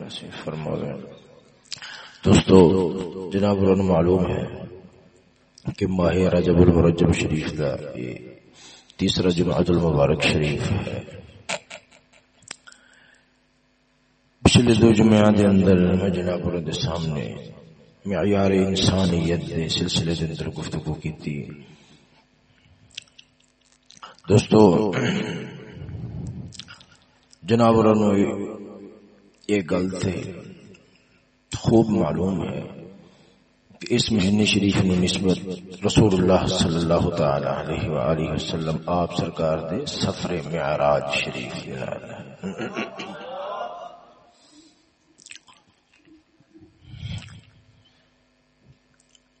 نصیب فرما دوستو، جناب معلوم ہے کہ ماہ رجب المرجب شریف کا یہ تیسرا جماعت المبارک شریف ہے۔ پچھلے دو جمعہ دے اندر میں جناب دے سامنے معیار انسانیت دے سلسلے دے اندر گفتگو کی تھی دوستو، جناب یہ گل خوب معلوم ہے کہ اس مہینے شریف نے نسبت رسول اللہ صلی اللہ تعالی علیہ وآلہ وسلم آپ سرکار دے سفر معراج شریف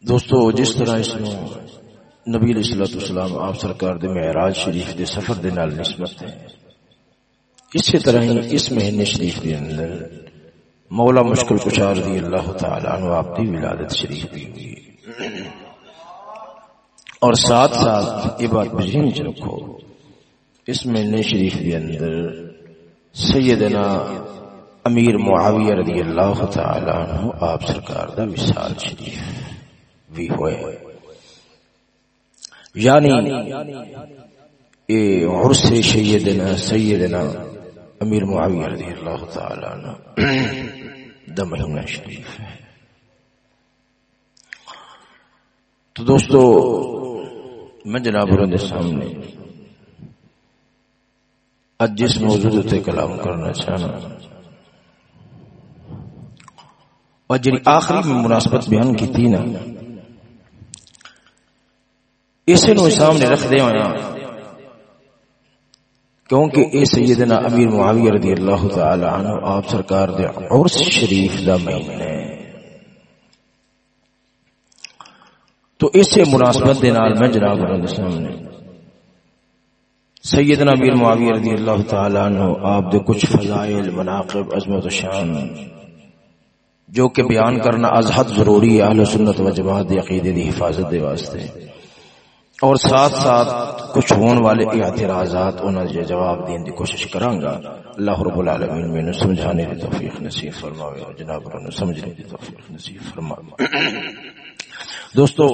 دوستو، جس طرح اس میں نبی علیہ الصلوۃ والسلام آپ سرکار دے معراج شریف دے سفر دے نال نسبت ہے اسی طرح ہی اس مہینے شریف دے اندر مولا مشکل کچار دی اللہ تعالی عنہ آپ دی ولادت شریف بھی ہوئی۔ اور ساتھ ساتھ یہ بات بجین چ رکھو، اس مہینے شریف کے اندر سیدنا امیر معاویہ رضی اللہ تعالی عنہ آپ سرکار دا وصال شریف بھی ہوئے۔ یعنی اے عرس سیدنا سیدنا امیر معاویہ رضی اللہ تعالی عنہ دا مہینہ شریف ہے تو دوستو، میں جناب کے سامنے اج جس موضوع تے کلام کرنا چاہنا، اور جی آخری میں مناسبت بیان کی تھی نا، اسے نو سامنے رکھ دے ہونا کیونکہ اے سیدنا امیر معاویہ رضی اللہ تعالی عنہ آپ سرکار دے عرس شریف دا مہینہ ہے۔ تو اسے مناسبت دے نال میں جناب دے سامنے سیدنا امیر معاویہ رضی اللہ تعالی عنہ آپ دے کچھ فضائل، مناقب، عظمت و شان، جو کہ بیان کرنا از حد ضروری ہے، اہل سنت و جماعت دی عقیدے دی حفاظت دے واسطے۔ اور ساتھ ساتھ کچھ ہون والے اعتراضات انہوں نے جواب دین دی کوشش کروں گا اللہ رب العالمین میں نے سمجھانے دی توفیق نصیب فرماوے اور جناب نے سمجھنے دی توفیق نصیب فرماوے۔ دوستو،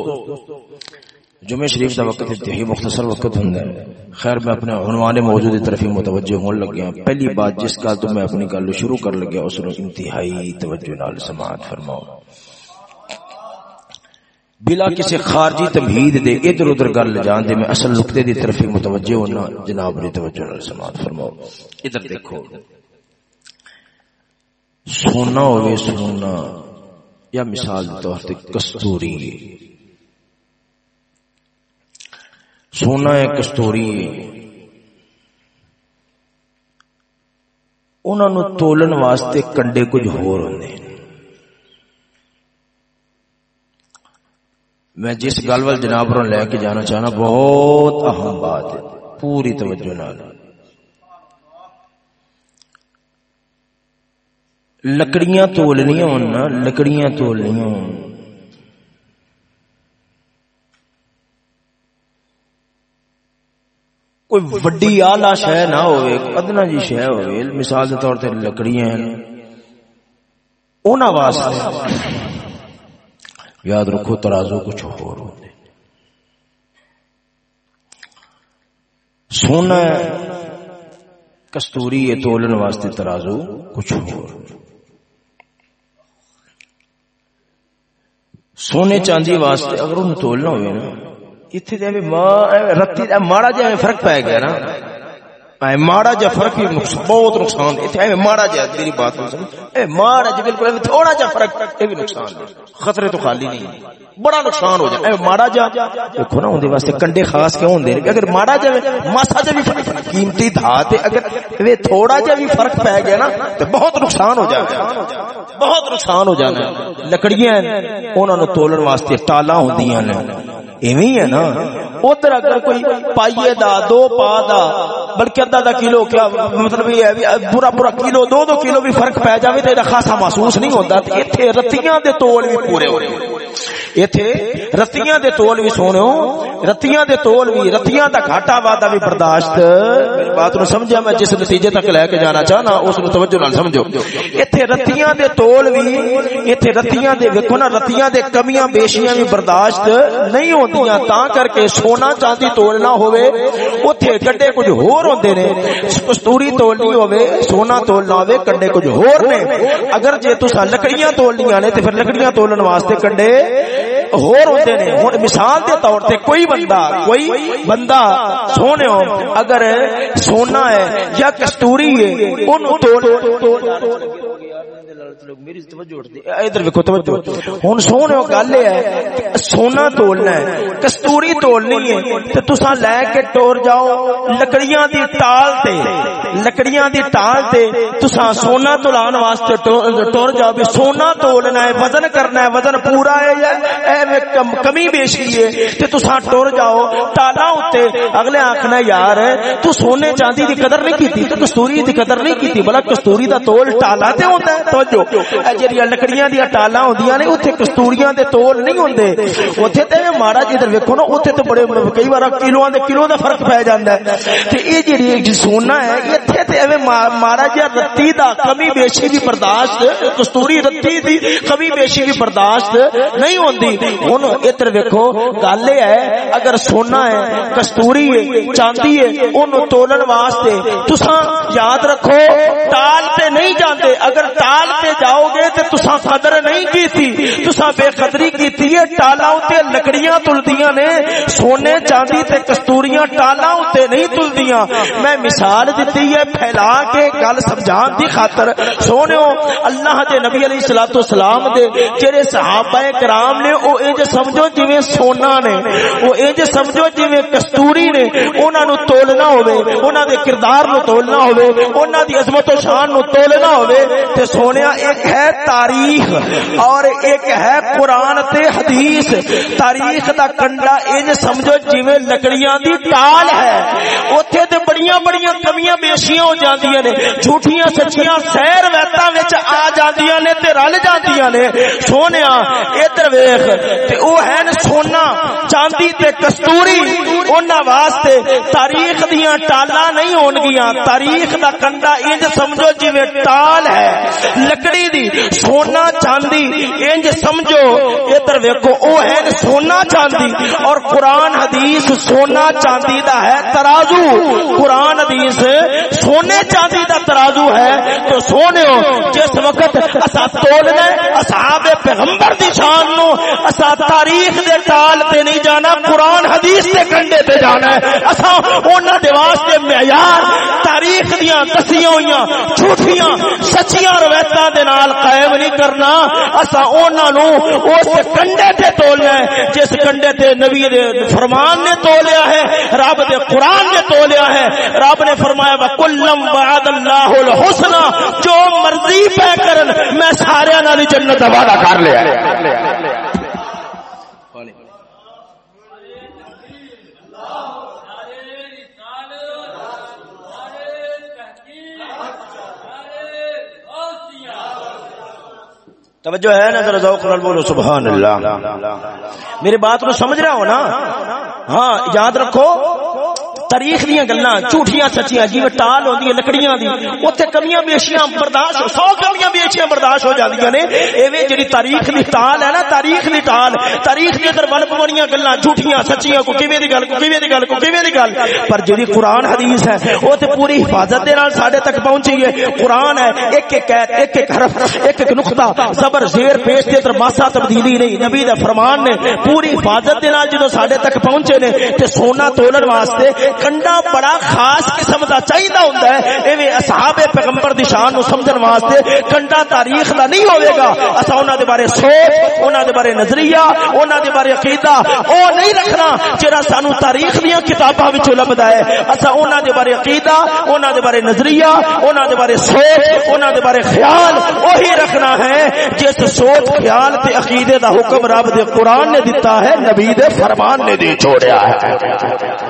جمعہ شریف دا وقت انتہائی مختصر وقت ہوندا ہے۔ خیر، میں اپنے عنوان موجود دی طرف متوجہ ہون لگیا پہلی بات جس کا تو میں اپنی گل شروع کر لگیا اس نو انتہائی توجہ نال سماعت فرماؤ بلا کسی خارجی تمہید دے، ادھر ادھر گل جان دے، میں اصل نقطے دی طرف متوجہ ہونا، جناب نے توجہ نال سماعت فرماؤ۔ ادھر دیکھو۔ سونا ہوئے سونا، یا مثال دے طور تے کستوری۔ سونا ہے کستوری۔ انہوں نے تولن واسطے کنڈے کچھ ہور ہوندے ہیں۔ میں جس گل وال جناب رو لے کے جانا چاہنا، بہت اہم بات ہے، پوری توجہ نال۔ لکڑیاں تولنیاں ہون نا، لکڑیاں تولنیاں ہون۔ کوئی وڈی آلہ شے نہ ہوئے، ادنا جی شے ہوئے، مثال دے طور تے لکڑیاں ہیں۔ انہاں واسطے یاد رکھو، ترازو کچھ اور ہوتے سونا کستوری یہ تولن واسطے ترازو کچھ اور سونے چاندی واسطے اگر انہوں تولنا ہوئے نا اتنے رتی ماڑا جی فرق پائے گیا نا۔ ماڑا جا فرق بھی بہت نقصان اتنے ماڑا جا میری بات اے ماڑا جا بالکل تھوڑا جا فرق یہ بھی نقصان خطرے تو خالی نہیں بڑا نقصان ہو جائے ماڑا جا۔ دیکھو نا اندر واسطے کنڈے خاص کیوں ہوندے نے؟ اگر ماڑا جا ماسا جا بھی فرق قیمتی دھات اگر وہ تھوڑا جا بھی فرق پہ گیا نا تو بہت نقصان ہو جائے بہت نقصان ہو جانا۔ لکڑیاں انہوں نے تولن واسطے ٹالا ہوندیاں نے۔ ایویں ہے نا۔ ادھر اگر کوئی پائیے دا، دو پا دا، بلکہ ادھا دا کلو، کیا مطلب یہ ہے پورا پورا کلو، دو دو کلو بھی فرق پی جائے تو خاصا محسوس نہیں ہوتا۔ اتنے رتیاں دے تول بھی پورے ہو رہے ایتھے رتیاں دے تول بھی سونو، رتیاں دے تول بھی، رتیاں دا گھاٹا وادا بھی برداشت۔ میری بات نو سمجھا، میں جس نتیجے تک لے کے جانا چاہنا، اس نو توجہ نال سمجھو۔ ایتھے رتیاں دے تول بھی، ایتھے رتیاں دے ویکھو نا، رتیاں دے کمیاں، بیشیاں بھی برداشت نہیں ہوندیاں تاں کر کے سونا چاندی تول نہ ہوے اوتھے گڈے کچھ ہور ہوندے نے، کستوری تول نہیں ہوے سونا تول نہ ہوے کنڈے کچھ ہور نے۔ اگر جے تساں لکڑیاں تولنیاں نے، تے پھر لکڑیاں تولن واسطے کنڈے ہور ہوندے نے۔ ہن مثال دے طور تے کوئی بندہ کوئی بندہ سونے ہو اگر سونا ہے یا کستوری ہے، اونوں تول میری توجہ اٹھتی ادھر ویکھو توجہ ہن سونے گل ہے سونا تولنا ہے، کستوری تولنی ہے۔ تے تساں لے کے ٹور جاؤ لکڑیاں دی ٹال تے، لکڑیاں دی ٹال تے تساں سونا تولان واسطے ٹور جاؤ بھی سونا تولنا ہے، وزن کرنا ہے، وزن پورا ہے یا اے کمی بیشی ہے۔ تے تساں ٹور جاؤ ٹالا اوتے اگلے آکھنا یار تو سونے چاندی دی قدر نہیں کیتی، تو کستوری دی قدر نہیں کیتی بلا کستوری دا تول ٹالا تے ہوندا ہے۔ توجہ۔ جڑی لکڑیاں دی ٹالاں ہوندیاں نے اوتھے کستوریاں دے تول نہیں ہوندے اوتھے تے ماڑا جدھر ویکھو نا اوتھے تے بڑے کئی بار کلوواں دے کلو دا فرق پے جاندا ہے تے اے جڑی سونا ہے ایتھے تے ایویں ماڑا جیا رتی دا کمی بیشی بھی برداشت کستوری رتی دی کمی بیشی بھی برداشت نہیں ہوندی ہن ادھر ویکھو گل اے ہے اگر سونا ہے کستوری ہے چاندی ہے اونوں تولن واسطے تساں یاد رکھو ٹال تے نہیں جاندے اگر ٹال تے جاؤ گے تے تساں قدر نہیں کیتی، تساں بے قدری کیتی ہے۔ ٹالا تے لکڑیاں تلدیاں نے، سونے چاندی تے کستوریاں ٹالا تے نہیں تلدیاں۔ میں مثال دتی ہے پھیلا کے گل سمجھان دی خاطر۔ سونےو اللہ دے نبی علیہ الصلوۃ والسلام دے جڑے صحابہ کرام نے، او انج سمجھو جویں سونا نے، او انج سمجھو جویں کستوری نے۔ انہاں نو تولنا ہوے انہاں دے کردار نو تولنا ہوے انہاں دی عظمت و شان نو تولنا ہوے تے سونیا ایک ہے تاریخ اور ایک ہے قرآن تے حدیث۔ تاریخ دا کنڈا انج سمجھو جویں لکڑیاں دی ٹال ہے۔ اوتھے تے بڑیاں بڑیاں کمیاں بیشیاں ہو جاندیاں نے۔ جھوٹیاں سچیاں سیر ویتاں وچ آ جاندیاں نے تے رل جاندیاں نے۔ سونیا، ادھر ویکھ۔ تے او ہے سونا، چاندی تے کستوری۔ انہاں واسطے تاریخ دیاں ٹالاں نہیں ہون گیاں تاریخ دا کنڈا انج سمجھو جویں ٹال ہے۔ لکڑی چڑی دی، سونا چاندی۔ انج سمجھو، ادھر ویکھو، او ہے سونا چاندی۔ اور قرآن حدیث سونا چاندی دا ہے ترازو۔ قرآن حدیث سونے چاندی دا ترازو ہے۔ تو سونے ہو، جس وقت اسا تولنا اصحاب پیغمبر دی شان نو اسا تاریخ دے ٹال تے نہیں جانا، قرآن حدیث دے کنڈے تے جانا ہے۔ اسا انہاں دے واسطے معیار، تاریخ دیاں دسیاں ہویاں جھوٹیاں، سچیاں روایتاں دے نال قائم نہیں کرنا اسا انہاں نو اس کنڈے تے تولنا ہے، جس کنڈے تے نبی دے فرمان نے تولیا ہے، رب دے قرآن نے تولیا ہے۔ رب نے فرمایا وکلم وعد اللہ الحسنى، جو مرضی پہ کرن، میں سارے نال جنت دا وعدہ کر لیا ہے۔ توجہ ہے نا ذرا ذوق نال بولو، سبحان اللہ۔ میری بات کو سمجھ رہا ہو نا؟ ہاں یاد رکھو تاریخ دیا گلا جھوٹیاں سچیاں جی ٹال ہوتی لکڑیاں دی اتنے کمیاں بیشیاں برداشت، سو کمیاں بیشیاں برداشت ہو جاتی نے۔ ایویں جی تاریخ کی ٹال ہے نا، تاریخ کی ٹال۔ تاریخ کے اندر بل پوڑیاں گلا جھوٹیاں سچیاں، کو کیویں دی گل، کو کیویں دی گل، کو کیویں دی گل؟ پر جی قرآن حدیث ہے وہ تو پوری حفاظت دے نال ساڈے تک پہنچی ہے۔ قرآن ہے، ایک ایک ایک ایک حرف، ایک ایک نقطہ، زبر زیر پیش دے اندر ماسا تبدیلی نہیں۔ نبی دا فرمان نے پوری حفاظت دے نال جدوں ساڈے تک پہنچے نے، تے سونا تولن واسطے کنڈا بڑا خاص قسم دا چاہیدا ہوندا ہے۔ ایویں اصحاب پیغمبر دی شان نو سمجھن واسطے کنڈا تاریخ دا نہیں ہوے گا۔ اسا انہاں دے بارے سوچ، انہاں دے بارے نظریہ، انہاں دے بارے عقیدہ او نہیں رکھنا جڑا سانو تاریخ دیاں کتاباں وچوں لبدا ہے۔ اسا انہاں دے بارے عقیدہ، انہاں دے بارے نظریہ، انہاں دے بارے سوچ، انہاں دے بارے خیال وہی رکھنا ہے جس سوچ، خیال تے عقیدے دا حکم رب دے قرآن نے دیتا ہے، نبی دے فرمان نے دی چھوڑیا ہے۔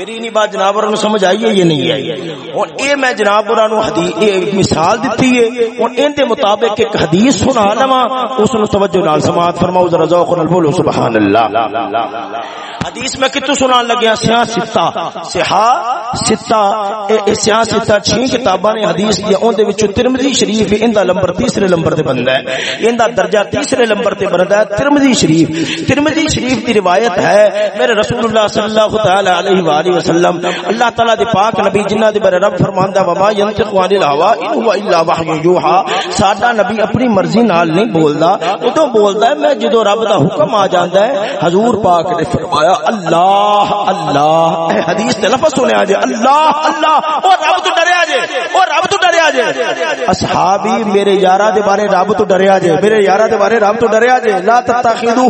میری نہیں بات جناب اور سمجھ آئی ہے یہ نہیں آئی؟ اور اے میں جناب اور حدیث مثال دیتی ہے۔ اور ان دے مطابق ایک حدیث سنا لواں، اس نو توجہ نال سماعت فرماؤ، ذرا ذوق نال بولو، سبحان اللہ۔ حدیث میں کتو سنان لگیا؟ سیاں ستا۔ سہا ستا۔ اے ستا چھ کتاباں نے حدیث دیا اون دے وچ ترمذی شریف ایندا نمبر تیسرے نمبر تے بندا ہے۔ ایندا درجہ تیسرے نمبر تے بندا ہے، ترمذی شریف۔ ترمذی شریف دی روایت ہے، میرے رسول اللہ صلی اللہ تعالی علیہ والہ وسلم، اللہ تعالی دے پاک نبی جنہ دے بارے رب فرماندا وما ينطق عن الهوى ان هو الا وحی یوحى ساڈا نبی اپنی مرضی نال نہیں بولدا او تو بولدا ہے، میں جدوں رب دا حکم آ جاندا ہے، حضور پاک نے فرمایا فرمایا، اللہ اللہ. اے حدیث تے لفظ سنیا جے، اللہ اللہ. او رب تو ڈریا جے، او رب تو ڈریا جے۔ اصحابی میرے یارا دے بارے رب تو ڈریا جے، میرے یارا دے بارے رب تو ڈریا جے۔ لا تتخذو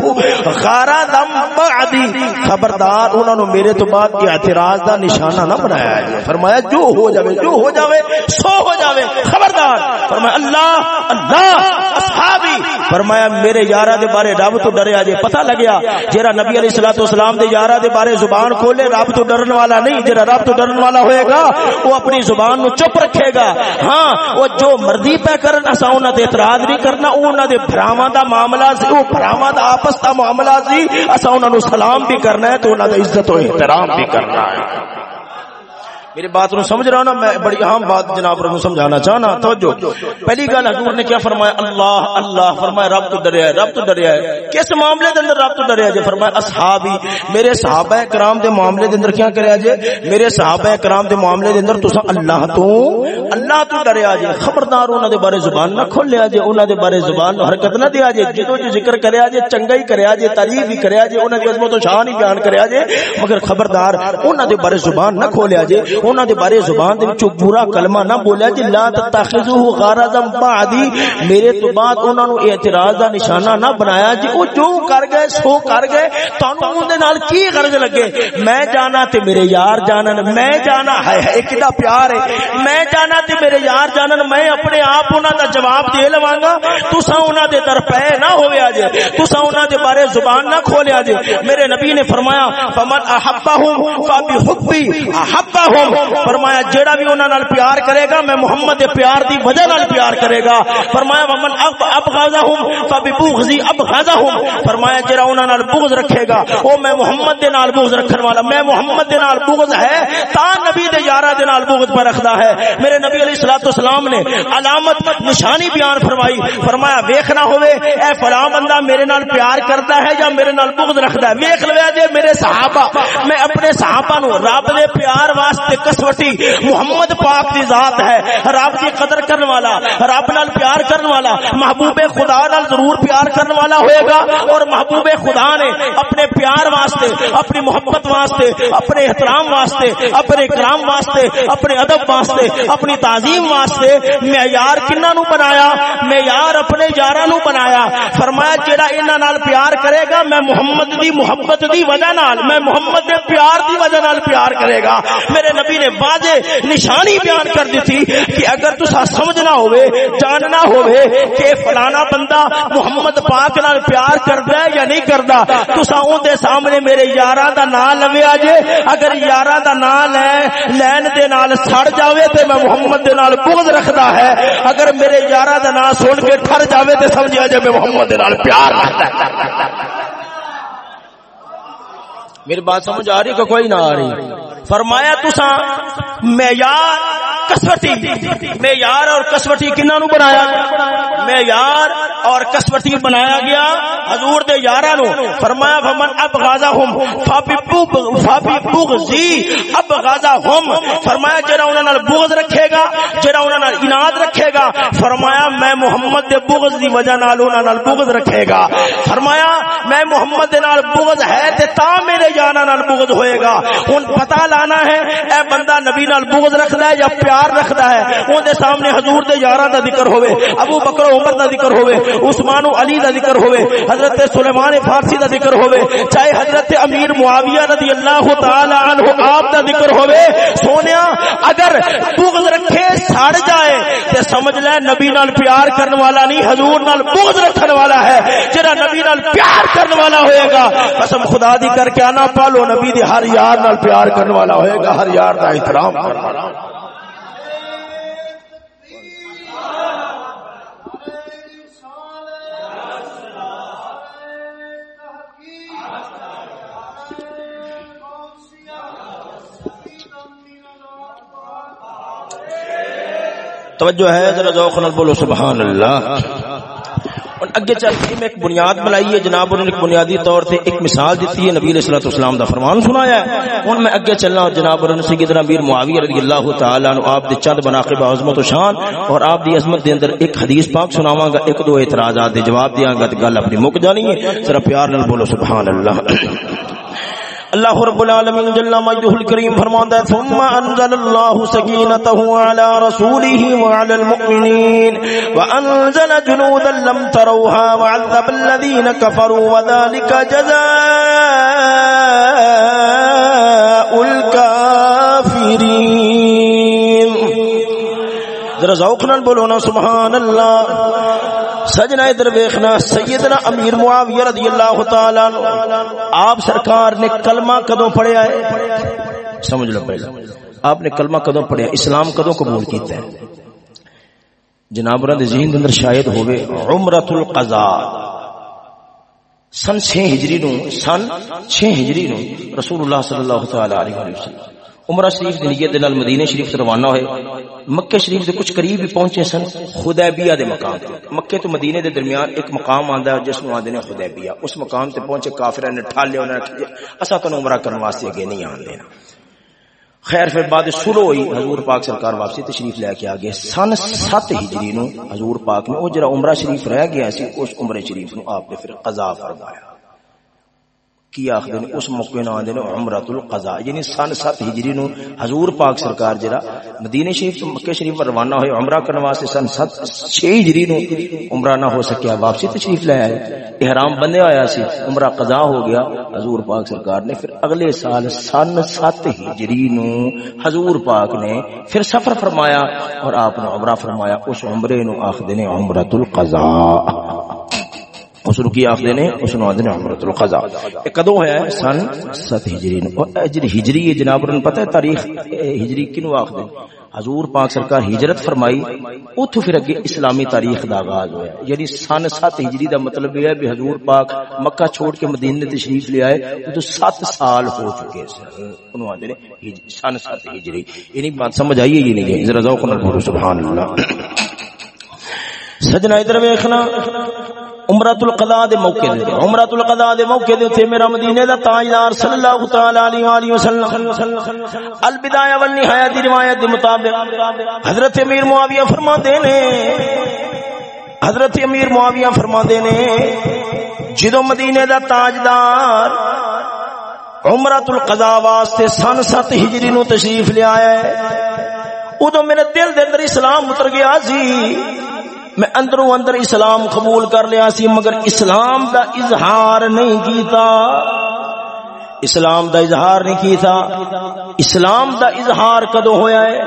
غارا دم بعدی۔ خبردار انہاں نو میرے تو بعد اعتراض دا نشانہ نہ بنایا جے۔ فرمایا، جو ہو جاوے، جو ہو جاوے، سو ہو جاوے، خبردار۔ فرمایا، اللہ اللہ، اصحابی فرمایا، میرے یارا دے بارے رب تو ڈریا جے پتہ لگیا، جیرا نبی علیہ الصلوۃ والسلام دے یارا دے بارے زبان کھولے، رب تو ڈرن والا نہیں جڑا رب تو ڈرن والا ہوئے گا، وہ اپنی زبان نو چپ رکھے گا۔ ہاں وہ جو مرضی پہ کرن اسا انہاں تے اعتراض نہیں کرنا انہاں دے بھراواں دا معاملہ سی او بھراواں دا آپس دا معاملہ سی اسا انہاں نو سلام بھی کرنا ہے، تو انہاں دا عزت و احترام بھی کرنا ہے۔ میری بات نو سمجھ رہا نا، میں بڑی اہم بات جناب رب سمجھانا چاہنا، توجہ۔ پہلی گل حضور نے کیا فرمایا؟ اللہ اللہ، فرمایا رب تو ڈریا ہے، رب تو ڈریا ہے۔ کس معاملے دے اندر رب تو ڈریا جے جی؟ فرمایا اصحابی، میرے صحابہ کرام دے معاملے دے اندر کیا کریا جے میرے صحابہ کرام دے معاملے دے اندر تساں اللہ تو اللہ تو ڈریا جے خبردار انہاں دے بارے زبان نہ کھولیا جے انہاں دے بارے زبان نو حرکت نہ دیا جے جدو جو ذکر کریا جے چنگا ہی کریا جے تعریف ہی کریا جے انہاں دی عظمت و شان ہی بیان کریا جے مگر خبردار، انہاں دے بارے زبان نہ کھولیا جے انہاں دے بارے زبان دے وچوں برا کلمہ نہ بولیا جی لا تتخذوه غرضا بعدی۔ میرے تو بعد انہاں نو اعتراض دا نشانہ نہ بنایا جی او جو کر گئے، سو کر گئے۔ تانوں اون دے نال کی غرض لگے؟ میں جانا تے میرے یار جانن، میں جانا ہے ہے کدا پیار ہے۔ میں جانا تے میرے یار جانن، میں اپنے آپ انہاں دا جواب دے لواں گا تساں انہاں دے در پے نہ ہویا جے تساں انہاں دے بارے زبان نہ کھولیا جے میرے نبی نے فرمایا، فمن احبهم فبحبي احبهم فرمایا جیڑا بھی انہاں نال پیار کرے گا، میں محمد دے پیار دی وجہ نال پیار کرے گا۔ فرمایا، ومن اب ابغضهم فببغضي ابغضهم فرمایا، جیڑا انہاں نال بغض رکھے گا، او میں محمد دے نال بغض رکھن والا۔ میں محمد دے نال بغض ہے، تا نبی دے یارا دے نال بغض پر رکھدا ہے۔ میرے نبی علیہ الصلوۃ والسلام نے علامت نشانی بیان فرمائی۔ فرمایا، ویکھنا ہوے اے فلاں بندہ میرے نال پیار کرتا ہے یا میرے نال بغض رکھدا ہے؟ ویکھ لویا جے میرے صحابہ۔ میں اپنے صحابہ نو رب دے پیار واسطے کسوٹی محمد پاک دی ذات ہے، رب دی قدر کرن والا، رب نال پیار کرن والا، محبوب خدا نال ضرور پیار کرن والا ہوئے گا۔ اور محبوب خدا نے اپنے پیار واسطے، اپنی محبت واسطے، اپنے احترام واسطے، اپنے کرام واسطے، اپنے ادب واسطے، اپنی تعظیم واسطے معیار کنہ نو بنایا؟ معیار اپنے یاراں نو بنایا۔ فرمایا، جیڑا انہاں نال پیار کرے گا، میں محمد دی محبت دی وجہ نال، میں محمد دے پیار دی وجہ نال پیار کرے گا۔ میرے نبی نبی نے واضح نشانی بیان کر دی تھی کہ اگر تسا سمجھنا ہوئے جاننا ہوئے کہ فلانا بندہ محمد پاک نال پیار کردا ہے یا نہیں کردا تسا اون دے سامنے میرے یاراں دا نام لویا جے اگر یاراں دا نام لے، لین دے نال سڑ جاوے تے میں محمد دے نال بغض رکھدا ہے۔ اگر میرے یاراں دا نام سن کے ٹھر جاوے تے سمجھیا جے میں محمد دے نال پیار رکھدا ہے۔ میری بات سمجھ آ رہی کہ کوئی نہ آ رہی۔ فرمایا تسا معیار کسوٹی۔ معیار اور کسوٹی کنہ نو بنایا؟ معیار اور کسوٹی بنایا گیا حضور دے یاراں نو فرمایا، فمن اب غازا ہم فابی بغزی اب غازا ہم فرمایا، جڑا انہاں نال بغض رکھے گا، جڑا انہاں نال اناد رکھے گا، فرمایا، میں محمد دے بغض دی وجہ نال انہاں نال بغض رکھے گا فرمایا، میں محمد دے نال بغض ہے تے تا میرے یاراں نال بغض ہوئے گا ہن پتہ لانا ہے، اے بندہ نبی نال بغض رکھدا ہے یا پیار رکھدا ہے، اون دے سامنے حضور دے یاراں دا ذکر ہوے ابو بکر عمر دا ذکر ہوے عثمان و علی دا ذکر ہوے حضرت سلیمان فارسی دا ذکر ہوے چاہے حضرت امیر معاویہ رضی اللہ تعالی عنہ آپ دا ذکر ہوے سونیا، اگر بغض رکھے سڑ جائے، تے سمجھ لے نبی نال پیار کرنے والا نہیں، حضور نال بغض رکھنے والا ہے، جڑا نبی نال پیار کرنے والا ہوئے گا، قسم خدا دی کر کے انا پالو، نبی دی ہر یار نال پیار کرنے والا ہوئے گا، ہر یار دا احترام کرنے والا۔ توجہ ہے، ذرا ذوق نال بولو سبحان اللہ اور اگے چل کے میں ایک بنیاد بنائی ہے، جناب، انہوں نے ایک بنیادی طور تے ایک مثال دیتی ہے، نبی علیہ الصلوۃ والسلام دا فرمان سنایا ہے۔ ہن میں اگے چلنا اور جناب، انہوں نے سیدنا امیر معاویہ رضی اللہ تعالی عنہ، آپ دے چند مناقب عظمت و شان اور آپ دی عظمت دے اندر ایک حدیث پاک سناواں گا، ایک دو اعتراضات دے جواب دیاں گا تے گل اپنی مک جانی ہے۔ ذرا پیار نال بولو سبحان اللہ اللہ رب العالمین جل مجدہ الکریم فرماتا ہے، ثم انزل اللہ سکینته على رسوله وعلى المؤمنین، وانزل جنودا لم تروها وعذب الذين كفروا وذلك جزاء الكافرین ذرا ذوق نال بولو نا، سبحان اللہ۔ سجنا ادھر ویخنا سیدنا امیر معاویہ رضی اللہ تعالی آپ سرکار نے کلمہ کدوں پڑھیا ہے؟ سمجھ لو پہلا آپ نے کلمہ کدوں پڑھیا؟ اسلام کدوں قبول کیتا ہے؟ جناب رہا ذہن اندر شاید ہوئے عمرت القضاء سن 6 ہجری نو سن 6 ہجری نو رسول اللہ صلی اللہ تعالی علیہ وسلم۔ عمرہ شریف دی نیت نال مدینے شریف سے روانہ ہوئے۔ مکہ شریف دے کچھ قریب ہی پہنچے سن خدیبیہ دے مقام تے۔ مکے تو مدینے دے درمیان ایک مقام آندا ہے جس نو آندے نے خدیبیہ۔ اس مقام تے پہنچے کافراں نے ٹھالے انہاں نے اسا تو عمرہ کرن واسطے اگے نہیں آن دینا۔ خیر، پھر بعد شروع ہوئی۔ حضور پاک سرکار واپسی تشریف لے کے آگے سن 7 ہجری نو حضور پاک نے او جڑا عمرہ شریف رہ گیا سی، اس عمرہ شریف نو آپ نے پھر قضا فرمایا۔ کی آخر نے، اس موقع نہ آندے نے القضاء یعنی سن 7 ہجری نو حضور پاک سرکار جڑا مدینے شریف تو مکہ شریف پر روانہ ہوئے عمرہ کرنے واسطے سن 7 6 ہجری نو عمرہ نہ ہو سکیا، واپسی تشریف لے آئے۔ احرام بندے آیا سی، عمرہ قضا ہو گیا، حضور پاک سرکار نے پھر اگلے سال سن 7 ہجری نو حضور پاک نے پھر سفر فرمایا اور آپ نے عمرہ فرمایا، اس عمرے نو آخر نے عمرۃ القضاء۔ اس کی آخدے نے اس نو آخدے نے عمرۃ القضاء۔ اے کدوں ہویا ہے سن 7 ہجری نو۔ اجر ہجری ہے جناب نے پتہ ہے تاریخ ہجری کینو آخدے حضور پاک سرکار ہجرت فرمائی اوتھوں پھر اگے اسلامی تاریخ دا آغاز ہویا یعنی سن 7 ہجری دا مطلب یہ ہے کہ حضور پاک مکہ چھوڑ کے مدینے تشریف لے آئے تو 7 سال ہو چکے سن انہوں آندے نے سن 7 ہجری۔ یعنی بات سمجھ آئی ہے یہ نہیں ہے؟ ذرا ذوق نال سبحان اللہ۔ سجنا ادھر ویکھنا۔ عمرۃ القضاء دے موقع دے عمرۃ القضاء دے موقع دے تے میرا مدینے دا تاجدار صلی اللہ تعالی علیہ والہ وسلم۔ البدایہ والنہایہ دی روایت دے مطابق حضرت امیر معاویہ فرماندے نے۔ حضرت امیر معاویہ فرماندے نے، جدوں مدینے دا تاجدار عمرۃ القضاء واسطے سن 7 ہجری نو تشریف لے آیا ہے ادو میرے دل دے اندر اسلام اتر گیا سی۔ میں اندروں اندر اسلام قبول کر لیا سی، مگر اسلام دا اظہار نہیں کیتا۔ اسلام دا اظہار نہیں کیتا۔ اسلام دا اظہار کدو ہویا ہے؟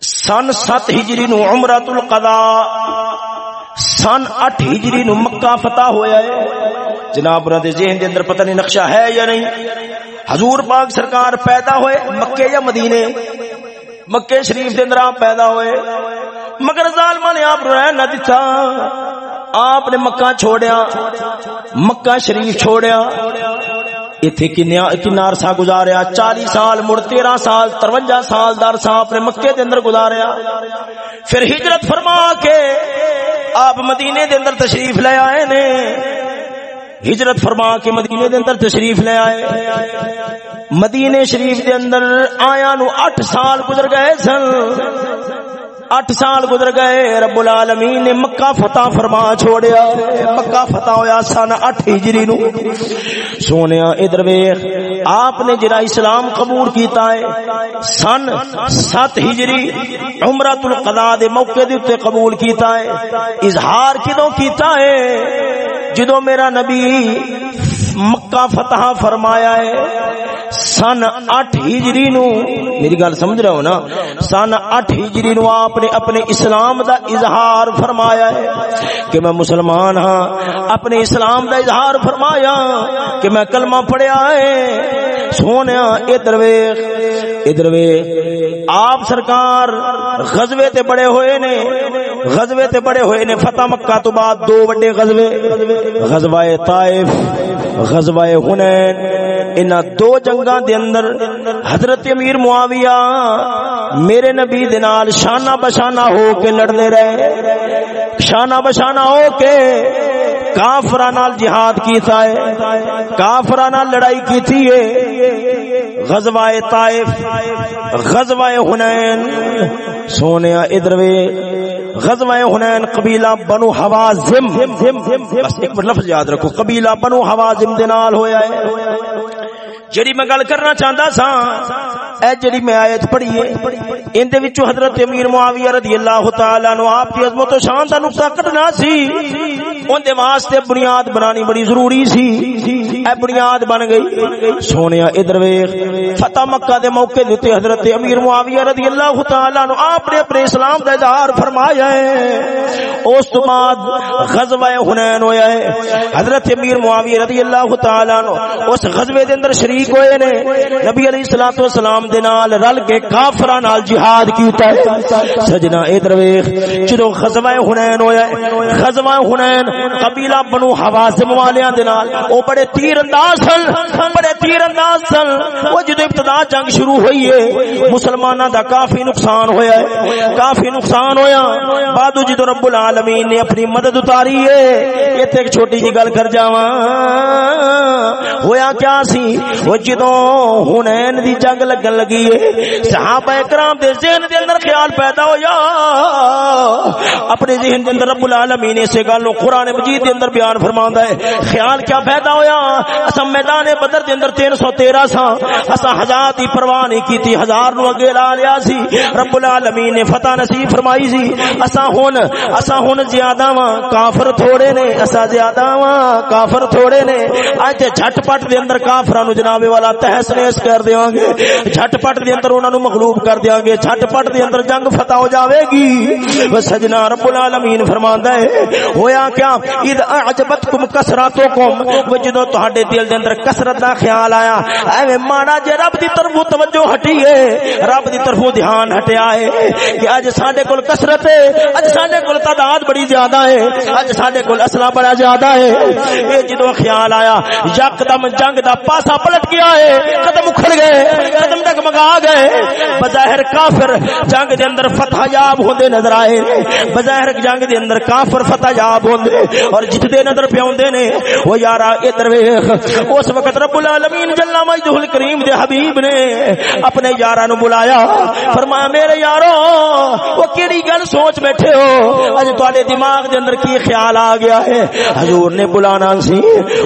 سن سات ہجری نو عمرت القضاء، سن اٹھ ہجری نو مکہ فتح ہویا ہے۔ جناب رہا دے ذہن دے اندر پتہ نہیں نقشہ ہے یا نہیں۔ حضور پاک سرکار پیدا ہوئے مکے یا مدینے؟ مکے شریف دے اندر آپ پیدا ہوئے۔ مگر ظالمہ نے آپ رہ نہ دتا۔ آپ نے مکہ چھوڑیا، مکہ شریف چھوڑیا۔ اتھے کنا عرصہ گزاریا۔ چالی سال مڑ، تیرہ سال، ترونجا سال دار سا اپنے مکے دے اندر گزاریا۔ پھر ہجرت فرما کے آپ مدینے دے اندر تشریف لے آئے نے۔ ہجرت فرما کے مدینے دے اندر تشریف لے آئے۔ مدینے شریف دے اندر آیا نو اٹھ سال گزر گئے سن۔ اٹھ سال گزر گئے، رب العالمین نے مکہ فتح فرما چھوڑیا۔ مکہ فتح ہویا سن اٹھ ہجری نو۔ سونیا، ادھر ویخ آپ نے جرا اسلام قبول کیتا ہے، سن سات ہجری عمرت القضاء دے موقع دے تے قبول کیتا ہے۔ اظہار کدوں کیتا ہے؟ جدو میرا نبی مکہ فتح فرمایا ہے سن اٹھ ہجری نو، میری گل سمجھ رہے ہو نا؟ سن اٹھ ہجری نو آپ نے اپنے اسلام دا اظہار فرمایا ہے کہ میں مسلمان ہاں۔ اپنے اسلام دا اظہار فرمایا کہ میں کلمہ پڑھیا ہے۔ سونے ادھر ویخ ادھر ویخ آپ سرکار غزوے تے بڑے ہوئے نے، غزوے تے بڑے ہوئے نے، فتح مکہ تو بعد دو بڑے غزوے، غزوہ طائف، غزوہ حنین ان دو جنگاں دے اندر حضرت امیر معاویہ میرے نبی دے نال شانہ بشانہ ہو کے لڑنے رہے، شانہ بشانہ ہو کے کافرہ نال جہاد کیتا ہے کافرہ نال لڑائی کی تھی غزوہ طائف، غزوہ حنین۔ سونیا ادھر غزوہ حنین قبیلہ بنو حوازم۔ بس ایک لفظ یاد رکھو، قبیلہ بنو حوازم دے نال ہویا ہے۔ جڑی میں گل کرنا چاہتا سا اے جڑی میں آیت پڑھی ہے، ان دے وچوں حضرت امیر معاویہ رضی اللہ تعالی عنہ آپ کی عظمت و شان دا نقطہ کٹنا سی۔ اون دے واسطے بنیاد بنانی بڑی ضروری سی۔ اے بنیاد بن گئی۔ سونیا، ادھر ویکھ۔ فتح مکہ دے موقع تے حضرت امیر معاویہ رضی اللہ تعالی عنہ آپ نے اپنے اسلام دا اظہار فرمایا ہے۔ اس تو بعد غزوہ حنین ہویا ہے۔ حضرت امیر معاویہ رضی اللہ تعالی عنہ اس غزوے دے اندر شریک شریک ہوئے نے۔ نبی علیہ الصلوۃ والسلام دے نال رل کے کافراں نال جہاد کیتا ہے۔ سجنا اے درویش جدوں غزوہ حنین ہویا ہے، غزوہ حنین قبیلہ قبیلہ بنو حوازن والیاں دے نال۔ او بڑے تیر انداز سن، بڑے تیر انداز سن۔ او جدوں ابتدا جنگ شروع ہوئی ہے، مسلماناں دا کافی نقصان ہویا ہے۔ کافی نقصان ہویا۔ بعد جدوں رب العالمین نے اپنی مدد اتاری ہے، ایتھے ایک چھوٹی جی گل کر جاواں۔ ہویا کیا سی؟ وہ جدوں ہنین دی جنگ لگن لگی ہے، صحابہ اکرام دے ذہن دے اندر خیال پیدا ہو یا اپنے ذہن دے اندر رب العالمین اسے گل نو قران مجید دے اندر اندر بیان فرماندا ہے، خیال کیا پیدا ہویا؟ اسا میدان بدر دے اندر 313 سا اسا ہزار دی پرواہ نہیں کیتی، ہزار نو اگے لا لیا سی، رب العالمین نے فتح نصیب فرمائی سی۔ اسا ہن اسا ہن زیادہ وا کافر تھوڑے نے اسا زیادہ وا کافر تھوڑے نے۔ اج جھٹ پٹ دے اندر کافراں نو جناب والا تحس نیس کر دیاں گے۔ جھٹ پٹ دے اندر انہاں نو مغلوب کر دیاں گے۔ جھٹ پٹ دے اندر جنگ فتح ہو جاوے گی۔ سجنا رب العالمین فرماندا ہے، ہویا کیا؟ اذ اعجبتکم کثراتکم و جدو تہاڈے دل دے اندر کثرت دا خیال آیا، ایویں مانا جے رب دی طرف توجہ ہٹی ہے رب دی طرف دھیان ہٹیا ہے کہ اج ساڈے کول کثرت ہے، اج ساڈے کول تعداد بڑی زیادہ ہے، اج ساڈے کول اسلحہ بڑا زیادہ ہے۔ اے جدو خیال آیا، یکدم جنگ دا پاسا پلٹ گیا ہے قدم اکھڑ گئے، قدم تک مگا گئے۔ بظاہر کافر جنگ دے اندر فتح یاب ہوندے نظر آئے، بظاہر جنگ دے اندر کافر فتح یاب ہوندے، اور جتدے نظر پیوندے نے۔ وہ یارا ادھر ویکھ، اس وقت رب العالمین جل مجدہ الکریم دے حبیب نے اپنے یاراں نو بلایا۔ فرمایا، میرے یارو، وہ کیڑی گل سوچ بیٹھے ہو؟ اج تواڈے دماغ دے اندر کی خیال آ گیا ہے؟ حضور نے بلانا سی۔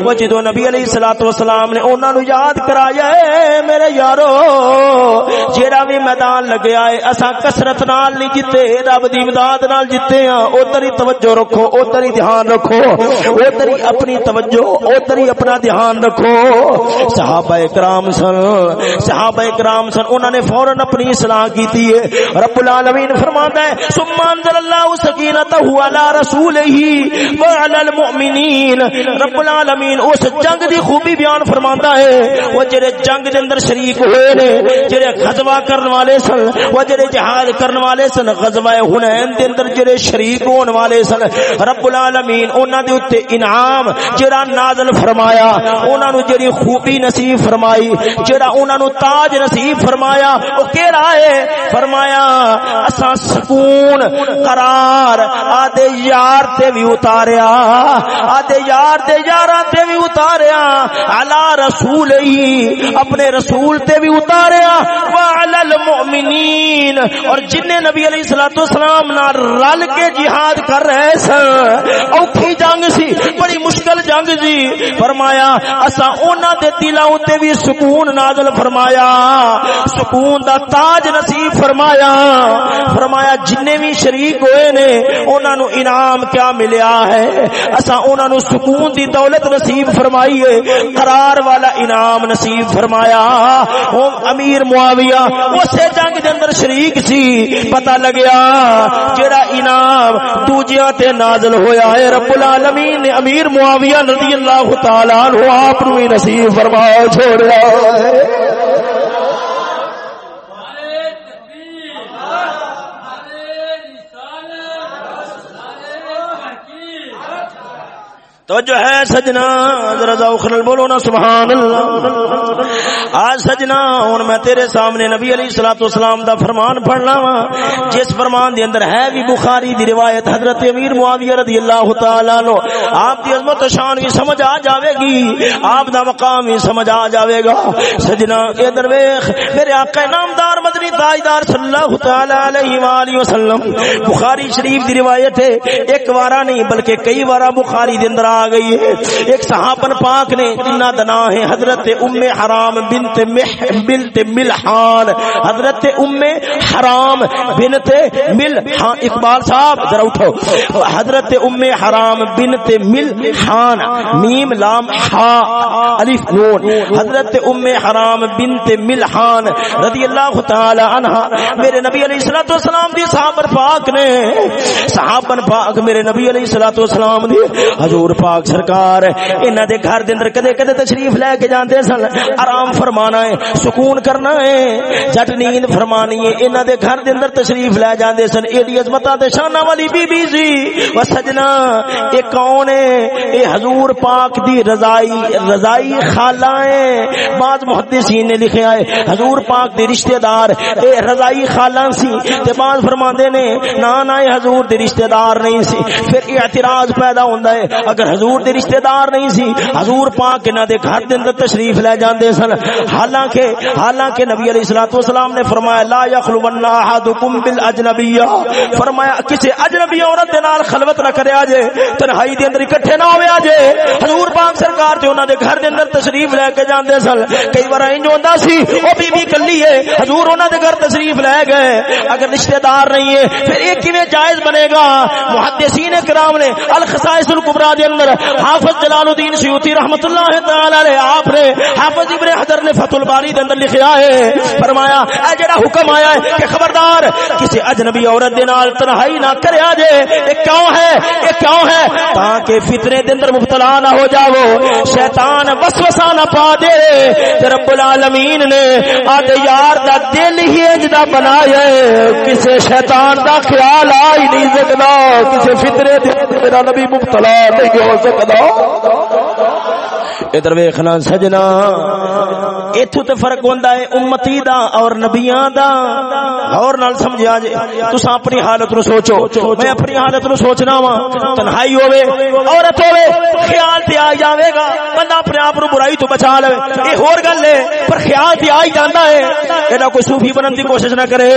وہ جدوں نبی علیہ الصلوۃ والسلام نے انہاں نو یاد کرایا ہے میرے یارو، جیڑا بھی میدان لگیا ہے اسا کثرت نال نہیں جیتے، رب دی امداد نال جیتے ہاں ادھر ہی توجہ رکھو ادھر ہی دھیان رکھو۔ ادھر ہی اپنی توجہ ادھر ہی اپنا دھیان رکھو۔ صحابہ اکرام سن، صحابہ اکرام سن انہوں نے فورن اپنی اصلاح کیتی ہے۔ رب العالمین فرماتا ہے، ثم انزل الله سکینته علی رسوله وعلى المؤمنین رب العالمین اس جنگ دی خوبی بیان فرماتا ہے۔ وہ جڑے جنگ دے اندر شریک ہوئے نے، جڑے غزوہ کرن والے سن، وہ جڑے جہاد کرن والے سن، غزوہ حنین دے اندر جڑے شریک ہون والے سن، رب العالمین انہاں دے اوتے انعام جڑا نازل فرمایا، انہاں نو جڑی خوبی نصیب فرمائی، جڑا انہاں نو تاج نصیب فرمایا، او کیڑا ہے؟ فرمایا، اساں سکون، قرار آدھے یار تے بھی اتاریا، آدھے یار دے یاراں تے بھی اتاریا علا رسول ہی اپنے رسول تے بھی اتاریا وعلى المؤمنین، اور جن نبی علیہ الصلوۃ والسلام نال رل کے جہاد کر رہے سن اوکھی جان جنگ سی، بڑی مشکل جنگ سی۔ فرمایا اسا انہاں دے دلاں تے بھی سکون نازل فرمایا۔ سکون دا تاج نصیب فرمایا فرمایا جن بھی شریک ہوئے نے، انہاں نو انعام کیا ملیا ہے؟ اسا انہاں نو سکون دی دولت نصیب فرمائی ہے قرار والا انعام نصیب فرمایا۔ او امیر معاویہ اسے جنگ دے اندر شریک سی، پتہ لگیا جڑا انعام دوجیاں تے نازل ہویا ہے۔ رب العالمین نے امیر معاویہ رضی اللہ تعالی عنہ آپ نو نصیب فرمایا چھوڑیا ہے تو جو ہے سجنا، ذرا ذوخر بولو نا، سبحان اللہ۔ آج سجنا، ہن میں تیرے سامنے نبی علیہ الصلوۃ والسلام دا فرمان پڑھنا وا جس فرمان دے اندر ہے بھی بخاری دی روایت حضرت امیر معاویہ رضی اللہ تعالی عنہ۔ آپ دی عظمت و شان بھی سمجھ آ جاوے گی۔ آپ دا مقام بھی سمجھ آ جاوے گا۔ سجنا، ادھر ویکھ، میرے آقا نامدار مدنی تاجدار صلی اللہ تعالی علیہ والہ وسلم۔ بخاری شریف دی روایت ہے، ایک وارا نہیں، بلکہ کئی وارا بخاری دے اندر آ گئی ہے۔ ایک صحابن پاک نے جنہ دنا ہے حضرت ام حرام بنت بنت ملحان، حضرت ام حرام بنت ملحان ہاں، اقبال صاحب، ذرا اٹھو۔ حضرت ام حرام بنت ملحان، میم، لام، حا، الف، نون۔ حضرت ام حرام بنت ملحان رضی اللہ تعالی عنہ، میرے نبی علیہ الصلوۃ والسلام دی صحابہ پاک نے صحابہ پاک میرے نبی علیہ الصلوۃ والسلام دی حضور پاک پاک سرکار انہاں دے گھر دے اندر کدے کدے تشریف لے کے جاندے سن۔ آرام فرمانا ہے، سکون کرنا ہے۔ جٹ نیند فرمانی ہے۔ انہاں دے گھر دے اندر تشریف لے جاندے سن۔ ایڈی عظمتاں تے شاناں والی بی بی سی جی۔ و سجنا اے کون ہے؟ اے حضور پاک دی رضائی رضائی خالہ ہے۔ بعض محدثین نے لکھیا ہے حضور پاک دے رشتہ دار۔ اے رضائی خالہ سی۔ تے بعض فرماندے نے نا نا اے حضور دے رشتہ دار نہیں سی۔ پھر اعتراض پیدا ہوندا ہے۔ اگر حضور دے رشتہ دار نہیں سی۔ حضور پاک انہاں دے گھر دے اندر تشریف لے جاندے سن۔ حالانکہ حالانکہ نبی علیہ الصلوۃ والسلام نے فرمایا، لا یخلون احدکم بالاجنبیہ فرمایا، کسی اجنبی عورت دے نال خلوت نہ کریا جے تنہائی دے اندر اکٹھے نہ ہویا جے حضور پاک سرکار تے انہاں دے گھر دے اندر تشریف لے کے جاندے سن۔ کئی بار انج ہوندا سی، او بی بی کلی ہے۔ حضور انہاں دے گھر تشریف لے گئے۔ اگر رشتہ دار نہیں ہے، پھر یہ کیویں جائز بنے گا؟ محدثین کرام نے الخصائص الکبرى دے اندر حافظ جلال الدین سیوطی رحمت اللہ تعالی علیہ، آپ نے حافظ ابن حضر نے فتح الباری دے اندر لکھیا ہے، فرمایا، اے جڑا حکم آیا ہے کہ خبردار، کسی اجنبی عورت دے نال تنہائی نہ کریا جے اے کیوں ہے؟ اے کیوں ہے؟ تاکہ فتنے دے اندر مبتلا نہ ہو جاؤ شیطان وسوسہ نہ پا دے تے رب العالمین نے آدھے یار دا دل ہی اجدا بنایا ہے کسی شیطان دا خیال آ ہی نہیں سکدا کسی فتنے دے میرا نبی مبتلا نہیں ہو سکدا ادھر ویکھنا سجنا۔ ایتھو تے فرق ہوندا ہے امتی دا اور نبیاں دا۔ غور نال سمجھا جے۔ تساں اپنی حالت نو سوچو۔ میں اپنی حالت نو سوچنا وا تنہائی ہوے عورت ہوے خیال تے آ جاوے گا۔ بندہ اپنے آپ نو برائی تو بچا لے۔ اے ہور گل ہے، پر خیال تے آ ہی جاندا ہے۔ ایڈا کوئی صوفی بنن دی کوشش نہ کرے۔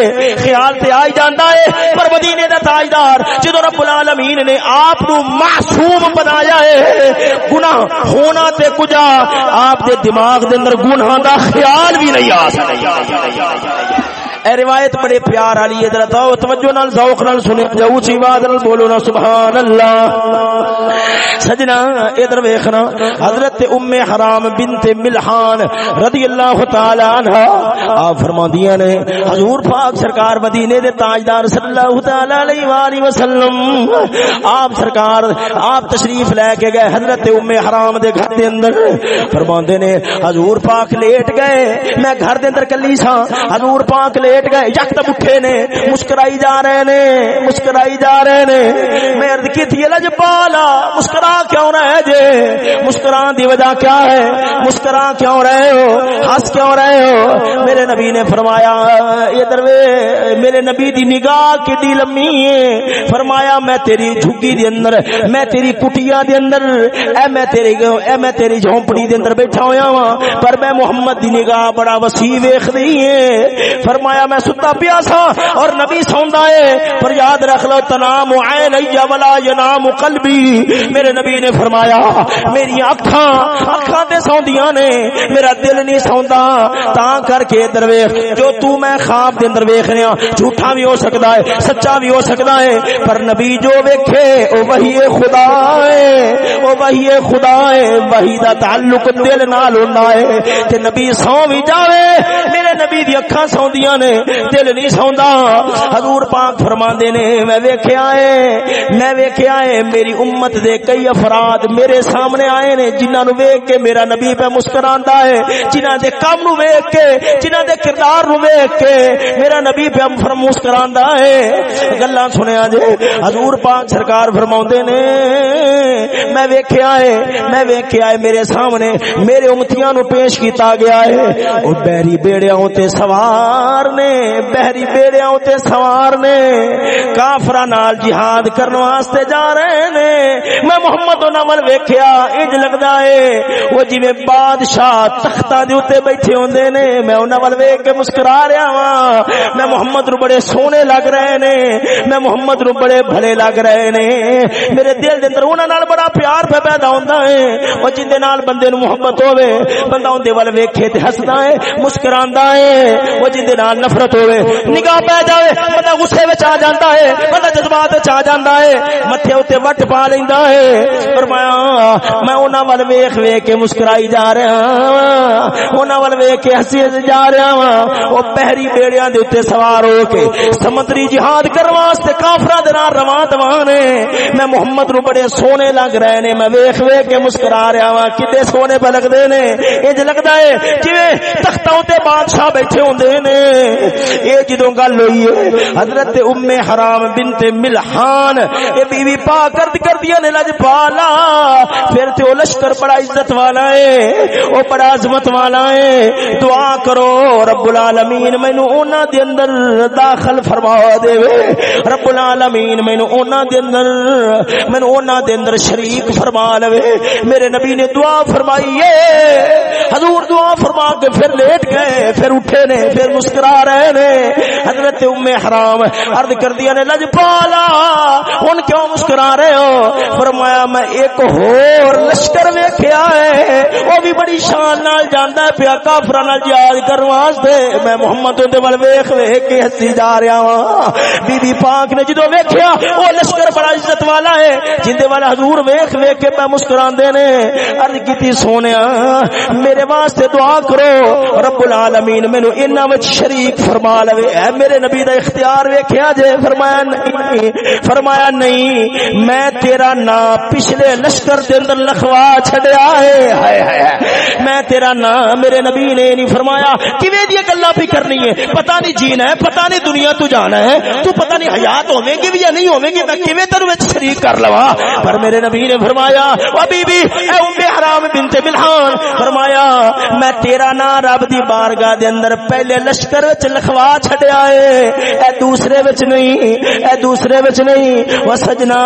خیال تے آ ہی جاندا ہے، پر مدینے دا تاجدار جدو رب العالمین نے آپ نو معصوم بنایا ہے، گناہ ہونا تے کجا آپ دے دماغ دے اندر گناہ دا خیال بھی نہیں آ سکتا۔ اے روایت بڑے پیار والی ہے، ذرا تو توجہ نال، ذوق نال سنے جاؤ اونچی آواز نال بولو نا سبحان اللہ سجنا، ادھر ویکھنا، حضرت ام حرام بنت ملحان رضی اللہ تعالی عنہا آپ فرماندیاں نے، حضور پاک سرکار مدینے دے تاجدار صلی اللہ تعالی علیہ والہ وسلم، آپ سرکار، آپ تشریف لے کے گئے حضرت ام حرام دے گھر دے اندر۔ فرماندے نے، حضور پاک لیٹ گئے، میں گھر دے اندر کلی سا حضور پاک لے لیٹ گئے، یکدم اٹھے نے، مسکرائی جا رہے نے، مسکرائی جا رہے نے۔ میں عرض کی تھی لج پالا مسکرا کیوں رہے جے؟ مسکران دی وجہ کیا ہے؟ مسکرا کیوں رہے ہو؟ ہنس کیوں رہے ہو؟ میرے نبی نے فرمایا، یہ دروے، میرے نبی دی نگاہ کی لمبی ہے۔ فرمایا، میں تیری جھگی دی اندر، میں تیری کٹیا دی اندر، اے میں تیری اے میں تیری جھونپڑی دی اندر بیٹھا ہویا ہاں پر میں محمد دی نگاہ بڑا وسیع ویکھ دی ہے۔ فرمایا میں ستا پیا سا اور نبی سوندا ہے پر یاد رکھ لو تنام عین ولا ینام قلبی۔ میرے نبی نے فرمایا، میری اکھاں اکھاں تے سوندیاں نے، میرا دل نہیں سوندا۔ تا کر کے درویش جو تو میں خواب دے اندر ویکھ رہا ہاں، جھوٹا بھی ہو سکدا ہے، سچا بھی ہو سکدا ہے، پر نبی جو ویکھے، او وہی خدا ہے او وہی خدا ہے وہی دا تعلق دل نال ہوندا ہے تے نبی سو بھی جاوے، میرے نبی دی اکھاں سوندیاں نے دل نہیں سوندا۔ حضور پاک فرماندے نے، میں ویکھیا ہے، میں ویکھیا ہے، میری امت دے کئی افراد میرے سامنے آئے نے، جنہاں نو ویکھ کے میرا نبی پہ مسکراندا ہے، جنہاں دے کام نو ویکھ کے، جنہاں دے کردار نو ویکھ کے میرا نبی پہ فرم مسکراندا ہے۔ گلاں سنیا جے، حضور پاک سرکار فرماوندے نے، میں ویکھیا ہے، میں ویکھیا ہے، میرے سامنے میرے امتیاں نو پیش کیتا گیا ہے۔ او بہری بیڑیاں تے سوار نے بہری بیڑیاں تے سوار نے کافرا نال جہاد کرنے واسطے جا رہے نے۔ میں محمد نمل ویکھیا، انج لگدا ہے وہ جویں بادشاہ تختاں دے اوتے بیٹھے ہوندے نے، میں انہاں ول ویکھ کے مسکرا رہا ہاں میں محمد نو بڑے سونے لگ رہے نے، میں محمد نو بڑے بھلے لگ رہے نے۔ میرے دل دے اندر انہاں نال بڑا پیار پہ پیدا ہوندا ہے او جن نال بندے نو محبت ہوے بندہ اون دے ول ویکھے تے ہسدا ہے مسکراندا ہے او جن دے نال نفرت ہوے نگاہ پہ جاوے بندہ غصے وچ آ جاندا ہے بندہ جذبات وچ آ جاندا ہے متھے اوتے وٹ پا لیندا ہے فرمایا میں انہاں ول ویکھ ویکھ کے مسکرائی جا رہا ہاں انہاں ول ویکھ کے ہسی جا رہا ہاں او پہری بیڑیاں دے اوتے سوار ہو کے سمندری جہاد کرن واسطے کافراں دے نال رواں دوان نے میں محمد نو بڑے سونے لگ رہے نے میں ویکھ ویکھ کے مسکرا رہا ہاں کتے سونے پہ لگدے نے انج لگدا ہے جویں تختاں تے بادشاہ بیٹھے ہوندے نے اے جدوں گل ہوئی ہے، حضرت ام حرام بنت ملحان اے بی بی پاک کرد کر دیا نے لج پالا، پھر تے او لشکر بڑا عزت والا ہے او بڑا عظمت والا ہے۔ دعا کرو، رب العالمین مینوں انہاں دے اندر داخل فرما دے۔ رب العالمین مینوں انہاں دے اندر، مینوں انہاں دے اندر شریک فرما لوے۔ میرے نبی نے دعا فرمائی ہے۔ حضور دعا فرما کے پھر لیٹ گئے، پھر اٹھے نے، پھر مسکرا رہے رہے نے۔ حضرت ام حرام عرض کر دیا نے لج پالا ہن کیوں مسکرا رہے ہو؟ فرمایا، میں ایک ہور لشکر ویکھیا ہے او بھی بڑی شان نال جاندا ہے، پیا کافراں نال جہاد کرن واسطے۔ میں محمد دے ول ویکھ ویکھ کے ہسی جا رہا ہاں۔ بی بی پاک نے جدوں ویکھیا او لشکر بڑا عزت والا ہے۔ جندے والا حضور ویکھ ویکھ کے میں مسکراندے نے۔ عرض کیتی، سونیا، میرے واسطے دعا کرو۔ رب العالمین، مینوں انہاں وچ شریک تصدیق فرما لوے، اے میرے نبی دا اختیار ویکھیا جے، فرمایا نہیں فرمایا نہیں، میں تیرا نام پچھلے لشکر دے اندر لکھوا چھڈیا ہے، ہائے ہائے میں تیرا نام میرے نبی نے نہیں فرمایا، کیویں دی گلاں بھی کرنی ہے؟ پتہ نہیں جینا ہے، پتہ نہیں دنیا تو جانا ہے، تو پتہ نہیں حیات ہوے گی یا نہیں ہوے گی میں کیویں تینوں وچ شریک کر لواں؟ پر میرے نبی نے فرمایا او بی بی اے ام حرام بنت ملحان؟ فرمایا، میں تیرا نام رب دی بارگاہ دے اندر پہلے لشکر وچ لکھوا چھڈیا ہے اے دوسرے وچ نہیں، اے دوسرے وچ نہیں۔ او سجنا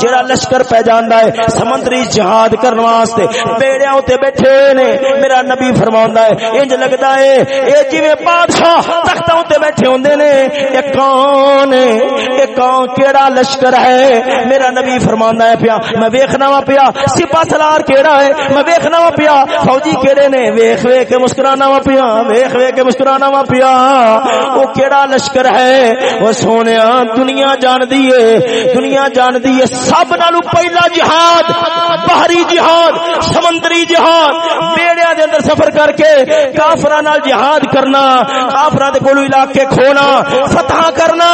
جڑا لشکر پہ جاندا ہے سمندری جہاد کرن واسطے بیڑیاں تے بیٹھے نے، میرا نبی فرماوندا ہے انج لگدا ہے اے جویں بادشاہ تختاں تے بیٹھے ہوندے نے، اے کون اے کون کیڑا لشکر ہے؟ میرا نبی فرماندا ہے پیا، میں ویکھنا وا پیا، سپاہ سالار کیڑا ہے؟ میں ویکھنا وا پیا، فوجی کیڑے نے؟ ویکھ ویکھ کے مسکرانا وا پیا، ویکھ ویکھ کے مسکرانا وا پیا۔ او کیڑا لشکر ہے؟ او سونیا دنیا جان دی ہے دنیا جان دی ہے سب نالوں پہلا جہاد باہری جہاد، سمندری جہاد۔ بیڑیاں دے اندر سفر کر کے کافراں نال جہاد کرنا، کافراں دے کولوں علاقے کھونا، فتح کرنا۔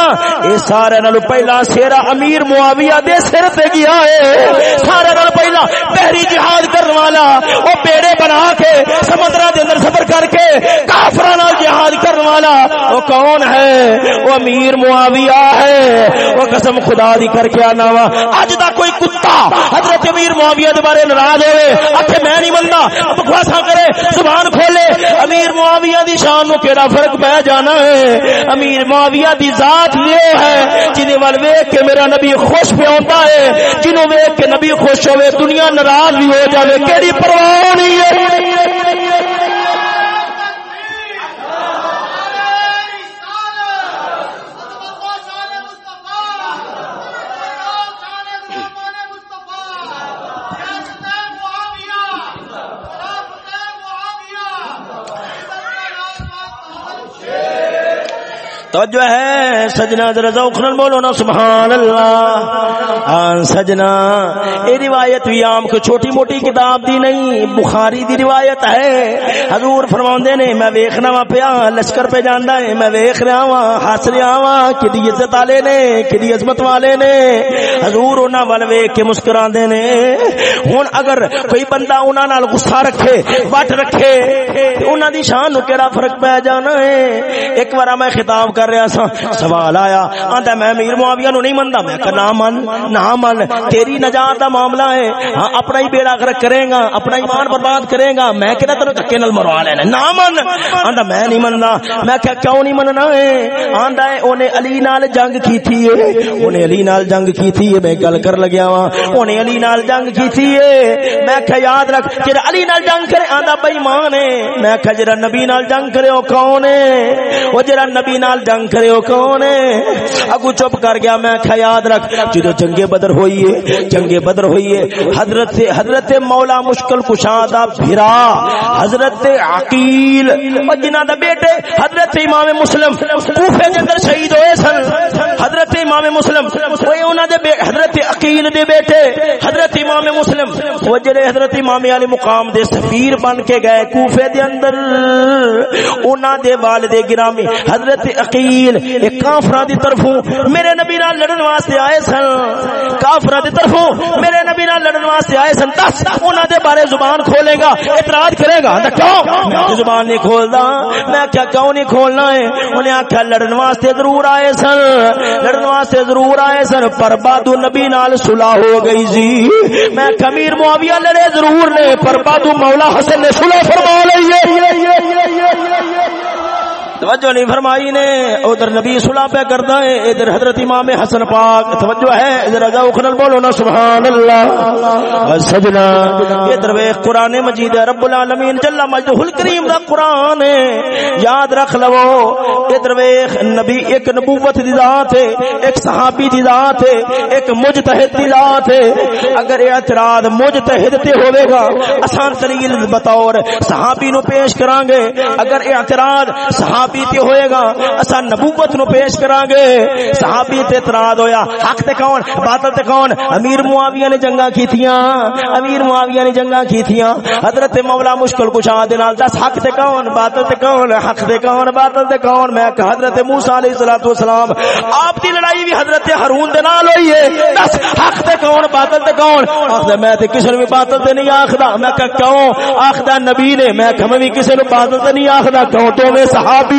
اے سارے نالوں پہلا سیرا امیر معاویہ دے سر تے گیا ہے۔ سارے نال پہلا بحری جہاد کرنے والا، وہ پیڑے بنا کے سمندر دے اندر سفر کر کے کافر جہاد کرنے والا۔ والا وہ کون ہے؟ وہ امیر معاویہ ہے. وہ قسم خدا دی کر کے آنا وا. اج دا کوئی کتا حضرت امیر معاویہ دے بارے ناراض ہوئے. اتے میں نہیں مننا بکواسا کرے. زبان کھولے. امیر معاویہ دی شان نو کیڑا فرق پہ جانا ہے؟ امیر معاویہ دی ذات یہ ہے جنہیں وال ویکھ کے میرا نبی خوش پہ ہوتا ہے. جنوں ویکھ کے نبی خوش ہوئے، دنیا ناراض بھی ہو جاوے. کیڑی پرواہ توجہ ہے سجنا ذرا اخرن بولو نا سبحان اللہ۔ آن سجنا، اے روایت بھی عام کو چھوٹی موٹی کتاب دی نہیں، بخاری دی روایت ہے۔ حضور فرماوندے نے، میں ویکھنا وا پیا، لشکر پہ جاندا ہے، میں ویکھ رہا وا ہس رہا وا کڈی عزت والے نے کڈی عظمت والے نے۔ حضور انہاں ول ویکھ کے مسکراندے نے۔ ہن اگر کوئی بندہ انہاں نال غصہ رکھے، وٹ رکھے انہاں دی شان نو کیڑا فرق پے جانا ہے؟ ایک بار میں خطاب کر رہا سا سوال آیا، آندا میں امیر معاویہ نو نہیں مندا میں کہ نہ من نہ من تیری نجات دا معاملہ ہے۔ ہاں اپنا ہی بیڑا غرق کرے گا، اپنا ایمان برباد کرے گا۔ میں کہ تینو دھکے نال مروا لینا نہ من آندا، میں نہیں مندا میں کہ کیوں نہیں مننا ہے؟ آندا ہے، اونے علی نال جنگ کی تھی ہے۔ اونے علی نال جنگ کی تھی ہے۔ میں گل کر لگیا وا اونے علی نال جنگ کی تھی ہے۔ میں کہ یاد رکھ، جڑا علی نال جنگ کرے، آندا بے ایمان ہے۔ میں کہ جڑا نبی نال جنگ کرے، او کون ہے؟ او جڑا نبی نال جنگ کرے ہو کون ہے؟ اگو چپ کر گیا۔ میں کھا یاد رکھ، جدو جنگ بدر ہوئی ہے، جنگ بدر ہوئی ہے۔ حضرت حضرت مولا مشکل کشادہ بھرا حضرت عقیل۔ اور جنہ دا بیٹے، حضرت امام مسلم، کوفے کے اندر شہید ہوئے سن۔ حضرت امام مسلم، وہ انہاں دے حضرت عقیل دے بیٹے۔ حضرت وہ جڑے حضرت امام علی مقام دے سفیر بن کے گئے کوفے دے اندر، انہاں دے والد گرامی حضرت عقیل اسرائیل ایک کافرہ دی طرفوں میرے نبی نال لڑن واسطے آئے سن۔ کافرہ دی طرفوں میرے نبی نال لڑن واسطے آئے سن۔ دس، انہاں دے بارے زبان کھولے گا، اعتراض کرے گا۔ تے کیوں؟ میں زبان نہیں کھولدا۔ میں کیا کیوں نہیں کھولنا ہے؟ انہیں آکھیا، لڑن واسطے ضرور آئے سن۔ لڑن واسطے ضرور آئے سن، پر بعد نبی نال صلح ہو گئی جی۔ میں کمیر معاویہ لڑے ضرور نے پر بادو مولا حسن نے صلح فرما لئی توجہ نہیں فرمائی نے ادھر نبی صلح پہ کرتا ہے ادھر حضرت امام حسن پاک، توجہ ہے ادھر اگا اخرل بولو نا سبحان اللہ سجنا۔ ادھر وے قرآن مجید رب العالمین جل مجدہ الکریم دا قرآن ہے۔ یاد رکھ لو ادھر وے نبی ایک نبوت دی ذات ہے، ایک صحابی دی ذات ہے، ایک مجتہد دی ذات ہے۔ اگر اعتراض مجتہد تے ہوے گا آسان دلیل بطور صحابی نو پیش کران گے اگر اعتراض صحابی صحابی تے ہوئے گا۔ اسا نبوت نو پیش کران گے صحابی تے اعتراض ہویا۔ حق تے کون؟ باطل تے کون؟ امیر معاویہ نے جنگاں کیتیاں۔ امیر معاویہ نے جنگاں کیتیاں۔ حضرت مولا مشکل کشا دے نال دس، حق تے کون؟ باطل تے کون؟ حق تے کون؟ باطل تے کون؟ میں کہ حضرت موسی علیہ الصلوۃ والسلام، آپ دی لڑائی بھی حضرت ہارون دے نال ہوئی ہے۔ دس، حق تے کون؟ باطل تے کون؟ آخدا میں تے کسے بھی باطل تے نہیں آخدا۔ میں کہ کیوں؟ آخدا نبی نے، میں کہ میں بھی کسے نو باطل تے نہیں آخدا۔ کیوں؟ تو میں صحابی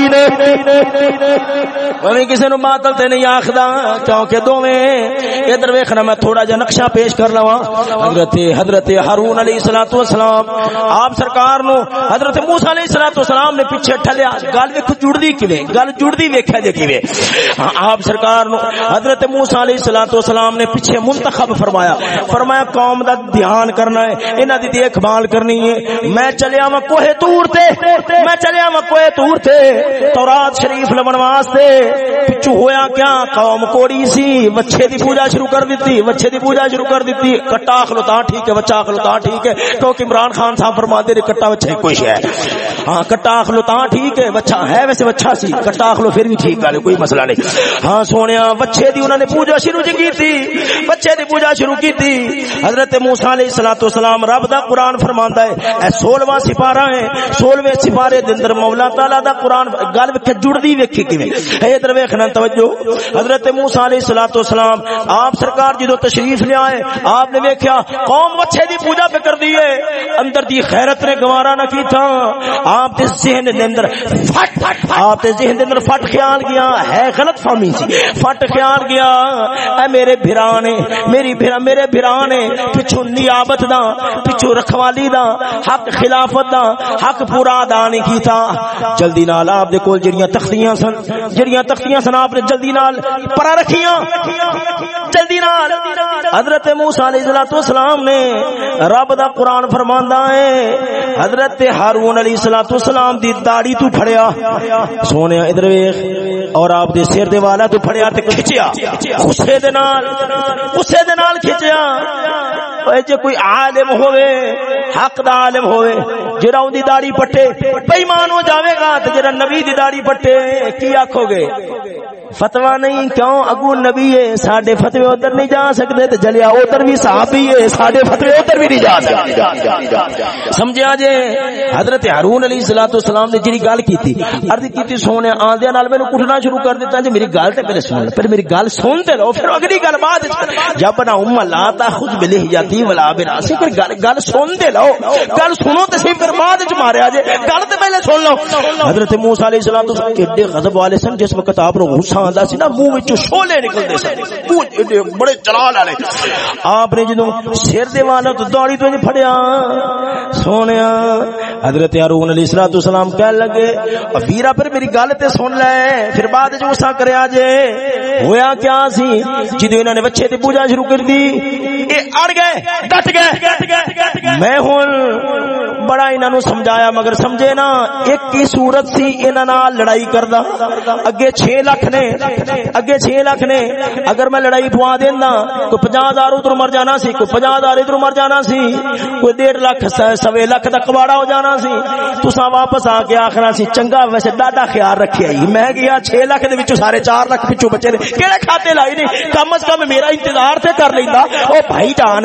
نے کسی نو ماتل تے نہیں آخدا، کیونکہ دوویں ادھر ویکھنا میں تھوڑا جا نقشہ پیش کر لواں۔ حضرت حضرت ہارون علیہ الصلوۃ والسلام، آپ سرکار نو حضرت موسی علیہ الصلوۃ والسلام نے پیچھے ٹھلیا۔ گل ویکھ جڑدی کیویں؟ گل جڑدی ویکھیا جے کیویں؟ ہاں، آپ سرکار نو حضرت موسی علیہ الصلوۃ والسلام نے پیچھے منتخب فرمایا۔ فرمایا، قوم دا دھیان کرنا ہے، انہاں دی دیکھ بھال کرنی ہے۔ میں چلیا وا کوہ تور تے، میں چلیا وا کوہ تور تے۔ تورات شریف لبن واسطے پچھو ہویا کیا؟ قوم کوڑی سی وچھے دی پوجا شروع کر دیتی وچھے دی پوجا شروع کر دیتی۔ کٹا کھلوتا ٹھیک ہے، بچہ کھلوتا ٹھیک ہے۔ کیونکہ عمران خان صاحب فرماتے نے کٹا وچھے کوئی ہے۔ ہاں کٹا کھلوتا ٹھیک ہے، بچہ ہے ویسے بچہ سی، کٹا کھلو پھر بھی ٹھیک ہے، کوئی مسئلہ نہیں۔ ہاں سونیا وچھے دی انہوں نے پوجا شروع جی کی تھی بچے دی پوجا شروع کی تھی حضرت موسی علیہ الصلوۃ والسلام رب دا قرآن فرماندا ہے، اے 16واں سپارہ ہے 16ویں سپارے دے اندر مولا تعالی دا قرآن گل ویکھ جڑدی ویکھی کیویں؟ ادھر ویکھنا، توجہ۔ حضرت موسی علیہ الصلوۃ والسلام، آپ سرکار جدو تشریف لے آئے، آپ نے ویکھیا، قوم وچھے دی پوجا پہ کر دی اندر دی خیرت نے گوارا نہ کیتا۔ آپ دے ذہن دے اندر فٹ آپ دے ذہن دے اندر فٹ خیال گیا۔ ہے غلط فہمی سی۔ فٹ خیال گیا۔ اے میرے بھرانے میری بھرا میرے بھرانے پچھو نیابت دا پچھو رکھوالی دا، حق خلافت دا، حق پورا ادا نہیں کیتا۔ جلدی نال آپ دے کول جڑیاں تختیاں سن، جڑیاں تختیاں سن آپ نے جلدی نال پرا رکھیاں۔ جلدی نال۔ حضرت موسی علیہ السلام نے رب دا قرآن فرماندا ہے، حضرت ہارون علیہ الصلوۃ والسلام دی داڑھی تو پھڑیا سونے ادھر ویکھ، اور آپ دے سر دے والا تو پھڑیا تے کھچیا۔ غصے دے نال، غصے دے نال کھچیا۔ اے جے کوئی عالم ہوے حق دا عالم ہوے جڑا اون دی داڑھی پٹے بے ایمان ہو جاوے گا تے جڑا نبی دی داڑھی پٹے، کی آکھو گے؟ فتوا نہیں، کیوں؟ اگو نبی ہے ساڈے فتوی ادھر نہیں جا سکتے، تے جلیا ادھر بھی صحابی ہے ساڈے فتوی ادھر بھی نہیں جا سکتے۔ سمجھا جے؟ حضرت ہارون علیہ الصلوۃ والسلام نے جڑی گل کیتی، عرض کیتی سونے آندیاں نال مینوں کٹنا شروع کر دیتا جے میری گل تے پہلے سن پھر میری گل سن تے لو، پھر اگلی گل بعد جب نہ ام لا تا خود بلہ جاتی ولا براسی پھر گل گل سن تے لو۔ گل سنو تے صحیح پھر بعد وچ ماریا جے۔ گل تے پہلے سن لو۔ حضرت موسی علیہ الصلوۃ والسلام ایڈے غضب والے سن، جس وقت آپ نو غصہ آندا سی نا، منہ وچ شولے نکلدے سن۔ بڑے جلال والے۔ آپ نے جدوں سر دے والا تو داڑھی تو پھڑیا۔ سونیا، حضرت ہارون علیہ الصلوۃ والسلام کہنے لگے ویرا پھر میری گل تے سن لے، پھر بعد وچ غصہ کریا جے۔ ہویا کیا سی؟ جدوں انہاں نے بچے تے پوجا شروع کر دی، اے اڑ گئے ڈٹ گئے۔ میں ہن بڑا انہاں نو سمجھایا، مگر سمجھے نا، ایک ہی صورت سی انہاں نال لڑائی کردا۔ اگے 6 لاکھ نے، اگے 6 لاکھ نے، اگر میں لڑائی پوا دینا، کوئی 50000 ادھر مر جانا سی، کوئی 50000 ادھر مر جانا سی، کوئی 1.5 لاکھ سوے لاکھ دا کباڑا ہو جانا سی۔ تساں واپس آ کے آکھنا سی، چنگا ویسے ڈاڈا خیال رکھیا ہی میں گیا 6 لاکھ دے وچوں سارے 4 لاکھ پچھو بچے نے، کیڑے کھاتے لائی نے؟ کم از کم میرا انتظار تے کر لیندا۔ او بھائی جان،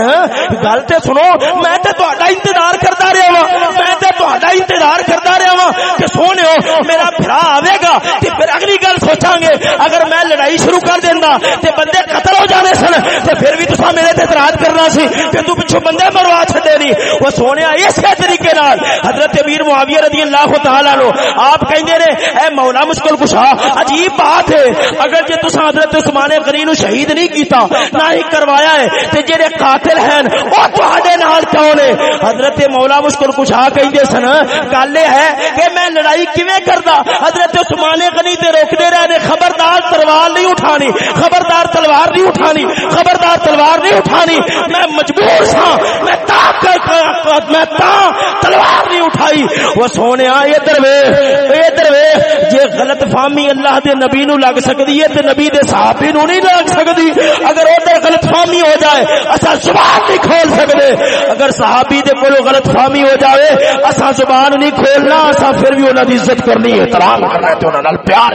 گل تے سنو، میں تے تہاڈا انتظار کردا رہیا وا میں تے تہاڈا انتظار کردا رہیا وا ہاں کہ سونےو میرا بھرا آوے گا تے پھر اگلی گل سوچاں گے اگر میں لڑائی شروع کر دینا تے بندے قتل ہو جانے سن تے پھر بھی تساں میرے تے اعتراض کرنا سی کہ تو پچھو بندے مروا چھڈے نہیں وہ سونیا اسی طریقے نال۔ حضرت امیر معاویہ رضی اللہ تعالی عنہ آپ کہندے نے، اے مولا مشکل کشا، عجیب بات ہے۔ اگر جے تساں حضرت عثمان غنی نو شہید نہیں کیتا، نہ ہی کروایا ہے تے جڑے قاتل ہیں او تہاڈے نال کون ہے حضرت مولا مشکل کچھ کشا کہندے سن۔ گل ہے کہ میں لڑائی کیویں کردا؟ حضرت عثمان غنی تے روکدے رہے خبردار تلوار نہیں اٹھانی، خبردار تلوار نہیں اٹھانی، خبردار تلوار نہیں اٹھانی۔ میں مجبور سا، میں تا میں تا تلوار نہیں اٹھائی۔ وہ سونے ادھر وے ادھر وے جے غلط فہمی اللہ دے نبی نو لگ سکدی ہے تے نبی دے صحابی نو نہیں لگ سکدی۔ اگر ادھر غلط فہمی ہو جائے اسا زبان نہیں کھول سکدے۔ اگر صحابی دے کولو غلط فہمی ہو جائے جاوے اسا زبان نہیں کھولنا اسا پھر بھی انہاں دی عزت کرنی ہے۔ احترام کرنا ہے تے انہاں نال پیار۔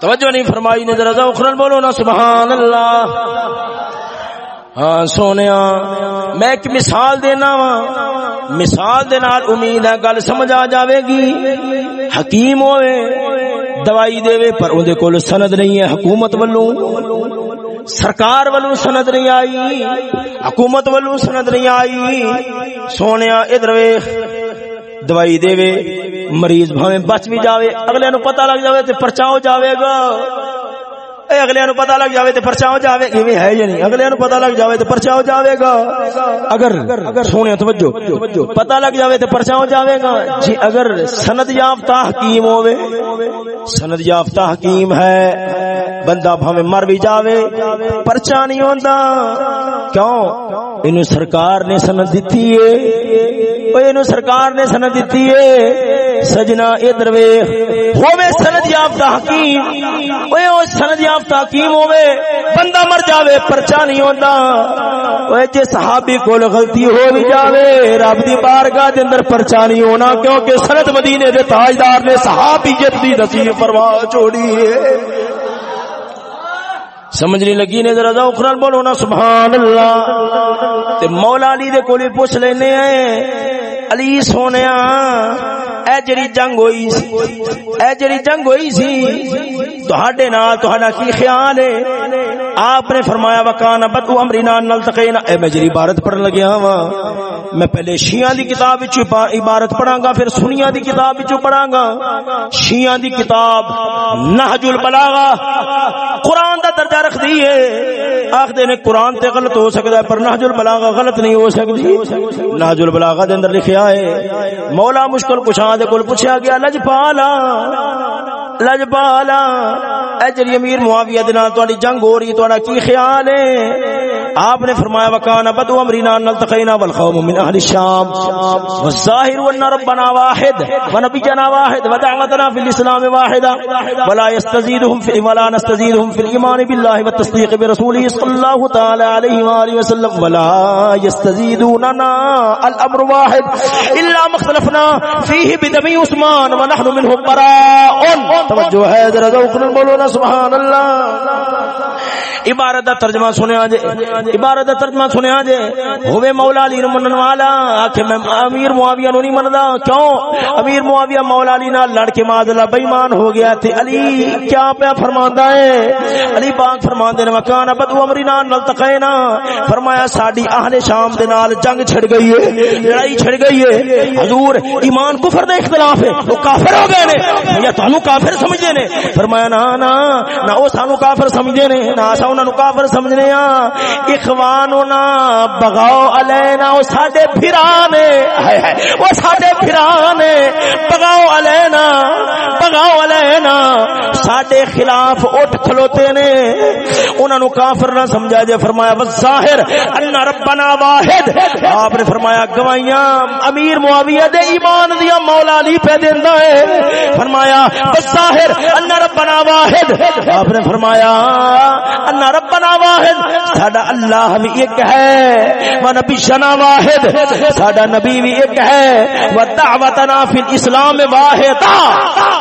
توجہ نہیں فرمائی نے، ذرا ذوق بولو نا، سبحان اللہ۔ ہاں سونے میں ایک مثال دینا وا۔ مثال دے نال امید ہے گل سمجھ آ جاوے گی۔ حکیم ہوئے، دوائی دے پر اون دے کول سند نہیں ہے، حکومت والوں سرکار ولو سند نہیں آئی، حکومت ولو سند نہیں آئی۔ سونے ادھر ویخ دوائی دے وے، مریض بھاویں بچ بھی جاوے، اگلے نو پتہ لگ جاوے تے پرچاؤ جاوے گا۔ اے اگلے نو پتہ لگ جاوے تے پرچاؤ جاوے۔ ایویں ہے یا نہیں؟ اگلے نو پتہ لگ جاوے تے پرچاؤ جاوے گا۔ اگر سونے توجہ، پتہ لگ جاوے تے پرچاؤ جاوے گا۔ جی اگر سند یافتہ حکیم ہوے سند یافتہ حکیم ہے، بندہ بھاویں مر بھی جاوے، پرچا نہیں ہوندا۔ کیوں؟ اینو سرکار نے سند دتی ہے۔ سرکار نے سند دیتی ہے۔ سجنا ادھر ہوے سند یافتہ حکیم اوے او سند یافتہ حکیم ہوے بندہ مر جاوے پرچا نہیں ہوندا۔ اوے جے صحابی کول غلطی ہو بھی جاوے، رب دی بارگاہ دے اندر پرچا نہیں ہونا، کیونکہ سند مدینے دے تاجدار نے صحابی جت دی نصیب فرما چھوڑی ہے۔ سمجھ نہیں لگی نے ذرا ذوق بولو نا، سبحان اللہ۔ تے مولا علی دے کول پوچھ لینے ہیں۔ علی سونیا، اے جڑی جنگ ہوئی سی، اے جڑی جنگ ہوئی سی، تہاڈے نال تہاڈا کی خیال ہے؟ آپ نے فرمایا، وکان بدو امرنا نلتقینا اے میں جڑی عبارت پڑھن لگیا ہاں میں پہلے شیعہ دی کتاب وچ عبارت پڑھاں گا پھر سنیاں دی کتاب وچ پڑھاں گا شیعہ دی کتاب نہج البلاغہ، قرآن دا درجہ رکھ دی ہے۔ آخدے نے قرآن تے غلط ہو سکتا ہے، پر نہج البلاغہ غلط نہیں ہو سکتی۔ نہج البلاغہ دے اندر لکھیا ہے، مولا مشکل کشاں دے کول پوچھا گیا، لجپالا لجپالا، اے جڑی امیر معاویہ دے نال تہاڈی جنگ ہو رہی تہاڈا کی خیال ہے؟ آپ نے فرمایا وکانا بدو امرینا نلتقینا والخوم من اہل الشام. والظاہر ان ربنا واحد ونبینا واحد ودعوتنا في الاسلام واحدا ولا يستزيدهم في ولا نستزيدهم في الايمان بالله والتصديق برسوله صلى الله تعالى عليه واله وسلم. ولا يستزيدوننا الامر واحد الا ما اختلفنا فيه بدم عثمان ونحن منه براء. توجہ ہے، ذرا ذوق بولو سبحان اللہ. عبارت دا ترجمہ سنیا جے، عبارت دا ترجمہ سنیا جے۔ ہوے مولا علی نو منن والا کہ میں امیر معاویہ نو نہیں مندا کیوں؟ امیر معاویہ مولا علی نال لڑ کے ماذ اللہ بے ایمان ہو گیا تے علی کیا پیا فرماندا ہے؟ علی پاک فرماندے نے مکان بدو امرنا نلتقینا۔ فرمایا، ساڈی اہل شام دے نال جنگ چھڑ گئی ہے، لڑائی چھڑ گئی ہے۔ حضور، ایمان کفر دا اختلاف ہے، وہ کافر ہو گئے نے۔ یا تانوں کافر سمجھدے نے؟ فرمایا نا نا نہ او سانو کافر سمجھدے نے، نہ اساں انہاں نو کافر سمجھنے ہاں اخواننا بغاؤ علینا او ساڈے پھرانے۔ ہائے ہائے او ساڈے پھرانے۔ بغاؤ علینا بغاؤ علینا۔ ساڈے خلاف اٹھ کھلوتے نے۔ انہاں نو کافر نہ سمجھا جے فرمایا، والظاہر ان ربنا واحد۔ آپ نے فرمایا، گواہیاں امیر معاویہ دے ایمان دیا مولا علی پہ دیندا ہے۔ فرمایا، والظاہر ان ربنا واحد۔ آپ نے فرمایا ان ربنا واحد. ساڈا اللہ بھی ایک ہے، و نبی شنا واحد. ساڈا نبی بھی ایک ہے، و دعوتنا فی الاسلام واحد.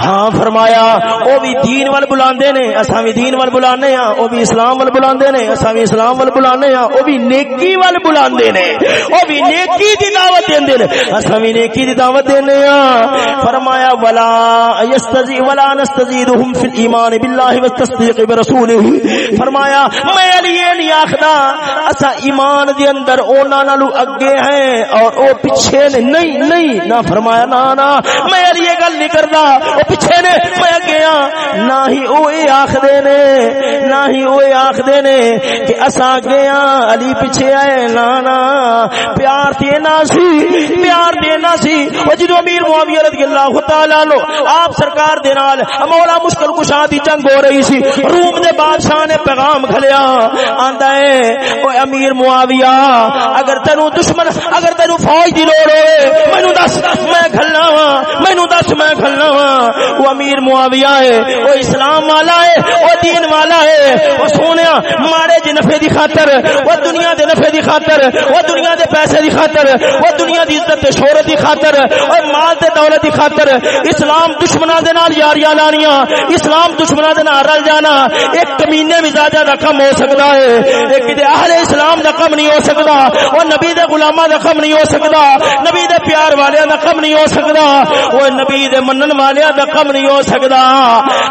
ہاں فرمایا، او بھی دین ول بلاندے نے، اساں بھی دین ول بلانے ہاں او بھی اسلام ول بلاندے نے، اساں بھی اسلام ول بلانے ہاں او بھی نیکی ول بلاندے نے، او بھی نیکی دی دعوت دیندے نے، اساں بھی نیکی دی دعوت دینے ہاں۔ فرمایا، ولا یستزی، ولا نستزیدهم فی الایمان بالله والتصدیق برسوله فرمایا میں علی نہیں آخدا۔ اسا ایمان دے اندر اونا نالو اگے ہیں اور او پیچھے نے نہیں نہیں، نہ فرمایا نا نا میں علی یہ گل نہیں کردا۔ او پیچھے نے، میں اگے ہاں۔ نہ ہی او اے آکھدے نے، نہ ہی او اے آکھدے نے کہ اسا اگے ہاں علی پیچھے آئے نا نا پیار تے نہ سی، پیار تے نہ سی۔ او جدو امیر معاویہ رضی اللہ تعالی عنہ آپ سرکار دے نال مولا مشکل کشا دی جنگ ہو رہی سی، روم دے بادشاہ نے پیغام کھلیا آندا ہے او امیر معاویہ، اگر تینو دشمن، اگر تینو فوج دی لوڑ ہوے مینوں دس، میں گھلنا وا مینوں دس، میں گھلنا وا او امیر معاویہ ہے او اسلام والا ہے او دین والا ہے۔ او سونیا، مارے جی نفع دی خاطر او دنیا دے نفع دی خاطر او دنیا دے پیسے دی خاطر او دنیا دی عزت تے شہرت دی خاطر او مال تے دولت دی خاطر۔ اسلام دشمناں دے نال یاریاں لانیاں، اسلام دشمناں دے نال رل جانا، ایک کمینے مزاجا دا کم ہو سکتا ہے۔ ایک دے اہل اسلام دا کم نہیں ہو سکتا۔ او نبی دے غلاماں دا کم نہیں ہو سکتا۔ نبی دے پیار والیاں دا کم نہیں ہو سکتا۔ او نبی دے منن والیاں دا کم نہیں ہو سکتا۔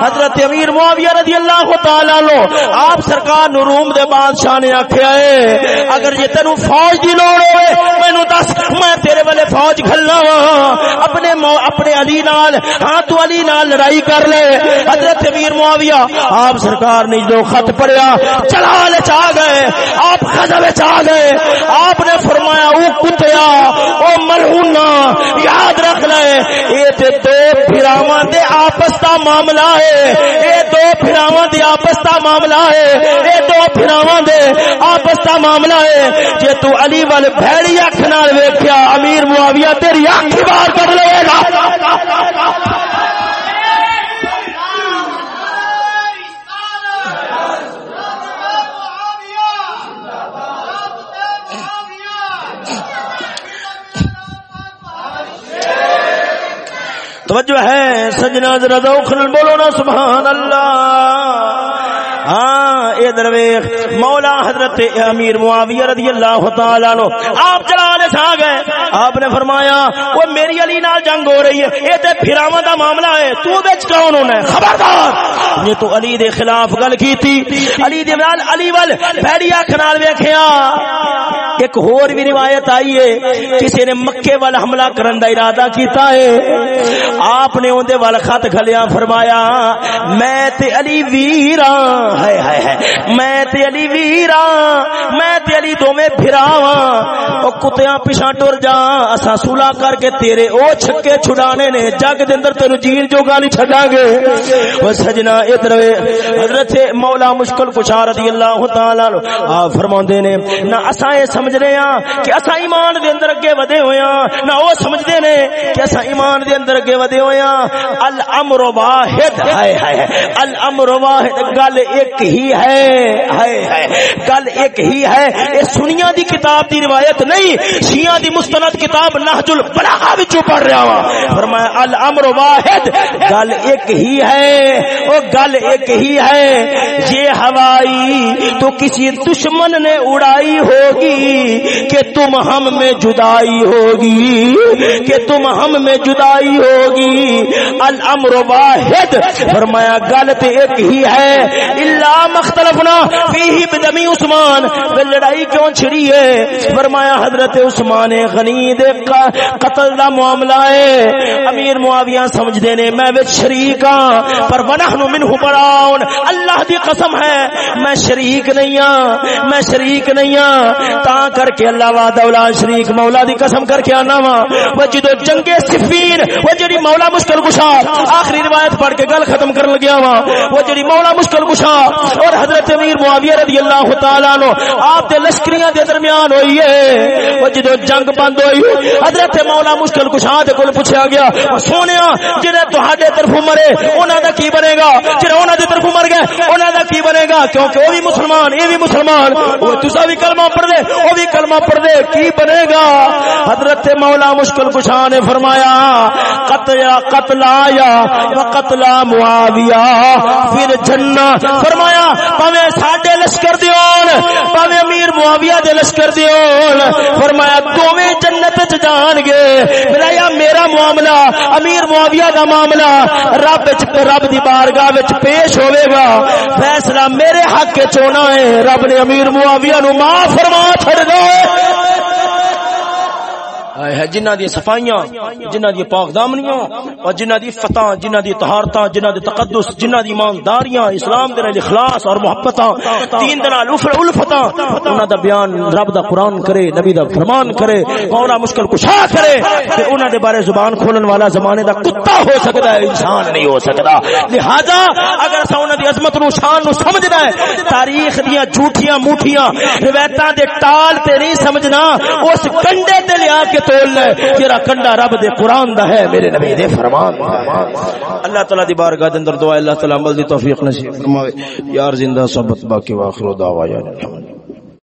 حضرت امیر معاویہ رضی اللہ تعالی عنہ آپ سرکار نو روم دے بادشاہ نے آکھیا ہے، اگر یہ تینو فوج دی لوڑ ہوے مینوں دس، میں تیرے والے فوج گھلنا وا۔ اپنے اپنے علی نال ہاں تو علی نال لڑائی کر لے۔ حضرت امیر معاویہ، آپ سرکار نے جو خط پڑھیا چلا چ گئے۔ آپ خزب چ گئے۔ آپ نے فرمایا، او کتیا، او مرہونا یاد رکھ لے۔ یہ تے دو پھراواں دے آپس دا معاملہ ہے۔ اے دو پھراواں دے آپس دا معاملہ ہے۔ اے دو پھراواں دے آپس دا معاملہ ہے۔ جے تو علی والے بھڑی اکھ نال ویکھیا، امیر معاویہ تیری اکھ بار کر لے گا۔ توجہ ہے سجنا ذرا ذوق بولو نا سبحان اللہ۔ ہاں اے درویش، مولا حضرت امیر معاویہ رضی اللہ تعالی عنہ، آپ چلانے سے آ گئے۔ آپ نے فرمایا، وہ میری علی نال جنگ ہو رہی ہے، یہ تے پھراواں دا معاملہ ہے، تو وچ کون ہونا ہے؟ خبردار! یہ تو علی دے خلاف گل کی تھی علی دے نال علی ول بھڑی اکھ نال ویکھیا۔ ایک اور بھی روایت آئی ہے، کسی نے مکے وال حملہ کرن دا ارادہ کیتا ہے۔ آپ نے اون دے وال خط کھلیا فرمایا، میں تے علی ویراں۔ ہائے ہائے ہائے۔ میں تے علی ویراں میں تے علی دوویں بھراواں۔ او کتیاں پیچھے ٹر جا اسا صلح کر کے تیرے او چھکے چھڑانے نے۔ جگ دے اندر تینو جین جو گالی چھڈا گے۔ او سجنا ادھر حضرت مولا مشکل کشا رضی اللہ تعالی عنہ آپ فرماندے نے، نہ اسا اے سمجھ رہے ہاں کہ اسا ایمان دے اندر اگے ودے ہوئے ہاں نہ او سمجھدے نے کہ اسا ایمان دے اندر اگے ودے ہوئے ہاں۔ الامر واحد۔ ہائے ہائے الامر واحد۔ گل اے ایک ہی ہے ہائے ہائے گل ایک ہی ہے۔ اے سنیاں دی کتاب دی روایت نہیں، شیعہ دی مستند کتاب نہج البلاغہ وچوں پڑھ رہا ہوں فرمایا، الامر واحد۔ گل ایک ہی ہے، او گل ایک ہی ہے۔ یہ ہوائی تو کسی دشمن نے اڑائی ہوگی کہ تم ہم میں جدائی ہوگی، کہ تم ہم میں جدائی ہوگی۔ الامر واحد۔ فرمایا، گل تے ایک ہی ہے۔ الا مختلفنا فیہ بدمی عثمان لڑائی کیوں چھڑی ہے؟ فرمایا حضرت عثمان، غنی دے قتل دا معاملہ ہے۔ امیر معاویہ سمجھ دے نے، میں وچ شریک ہاں پر ونحن منہ براؤن اللہ دی قسم ہے، میں شریک نہیں ہاں میں شریک نہیں ہاں۔ تا کر کے اللہ وعدہ اولا شریک، مولا دی قسم کر کے آنا وا۔ وہ جدو جنگ صفین، وہ جڑی مولا مشکل کشا، آخری روایت پڑھ کے گل ختم کر لگیا وا۔ وہ جڑی مولا مشکل کشا اور حضرت امیر معاویہ رضی اللہ تعالی عنہ، آپ دے لشکریاں دے درمیان ہوئی ہے۔ وہ جدو جنگ بند ہوئی، حضرت مولا مشکل کشا دے کول پوچھا گیا سونیا جڑے تہاڈے طرف مرے، انہاں دا کی بنے گا؟ جڑے انہاں دے طرف مر گئے، انہاں دا کی بنے گا؟ کیونکہ وہ بھی مسلمان یہ بھی مسلمان۔ وہ تسا بھی کلمہ پڑھ دے وہ بھی کلمہ پڑھ دے کی بنے گا؟ حضرت مولا مشکل کشا نے فرمایا قتل قتل آیا، وقتل معاویہ، پھر جنہ فرمایا، پاوے ساڈے لشکر دیون پاوے امیر معاویہ دے لشکر دیون فرمایا، دوویں جنت وچ جان گے۔ بلایا میرا معاملہ، امیر معاویہ دا معاملہ۔ رب وچ، رب دی بارگاہ وچ پیش ہوے گا۔ فیصلہ میرے حق وچ ہونا ہے۔ رب نے امیر معاویہ نو معاف فرما چھڑ دو جنہ دی صفائیاں جنہ دی پاک دامنیاں اور جنہ دی فتح جنہ دی طہارتاں جنہ دی تقدس جنہ دی ایمانداریاں، اسلام دے نال اخلاص اور محبتاں، دین دے نال الفتاں، انہاں دا بیان رب دا قرآن کرے، نبی دا فرمان کرے مولا مشکل کشا کرے، تے انہاں دے بارے زبان کھولن والا زمانے دا کتا ہو سکدا ہے، انسان نہیں ہو سکدا۔ لہذا اگر اساں انہاں دی عظمت نو، شان نو سمجھنا ہے، تاریخ دیاں جھوٹیاں موٹھیاں روایتاں دے ٹال تے نہیں سمجھنا، اس کنڈے تے لیا کے تول لے تیرا کنڈا رب دے قرآن دا ہے، میرے نبی دے فرمان اللہ تعالی دی بارگاہ دے اندر دعا اللہ تعالی عمل دی توفیق نصیب فرماوے۔ یار زندہ، صحبت باقی، واخر دعوا یا الحمد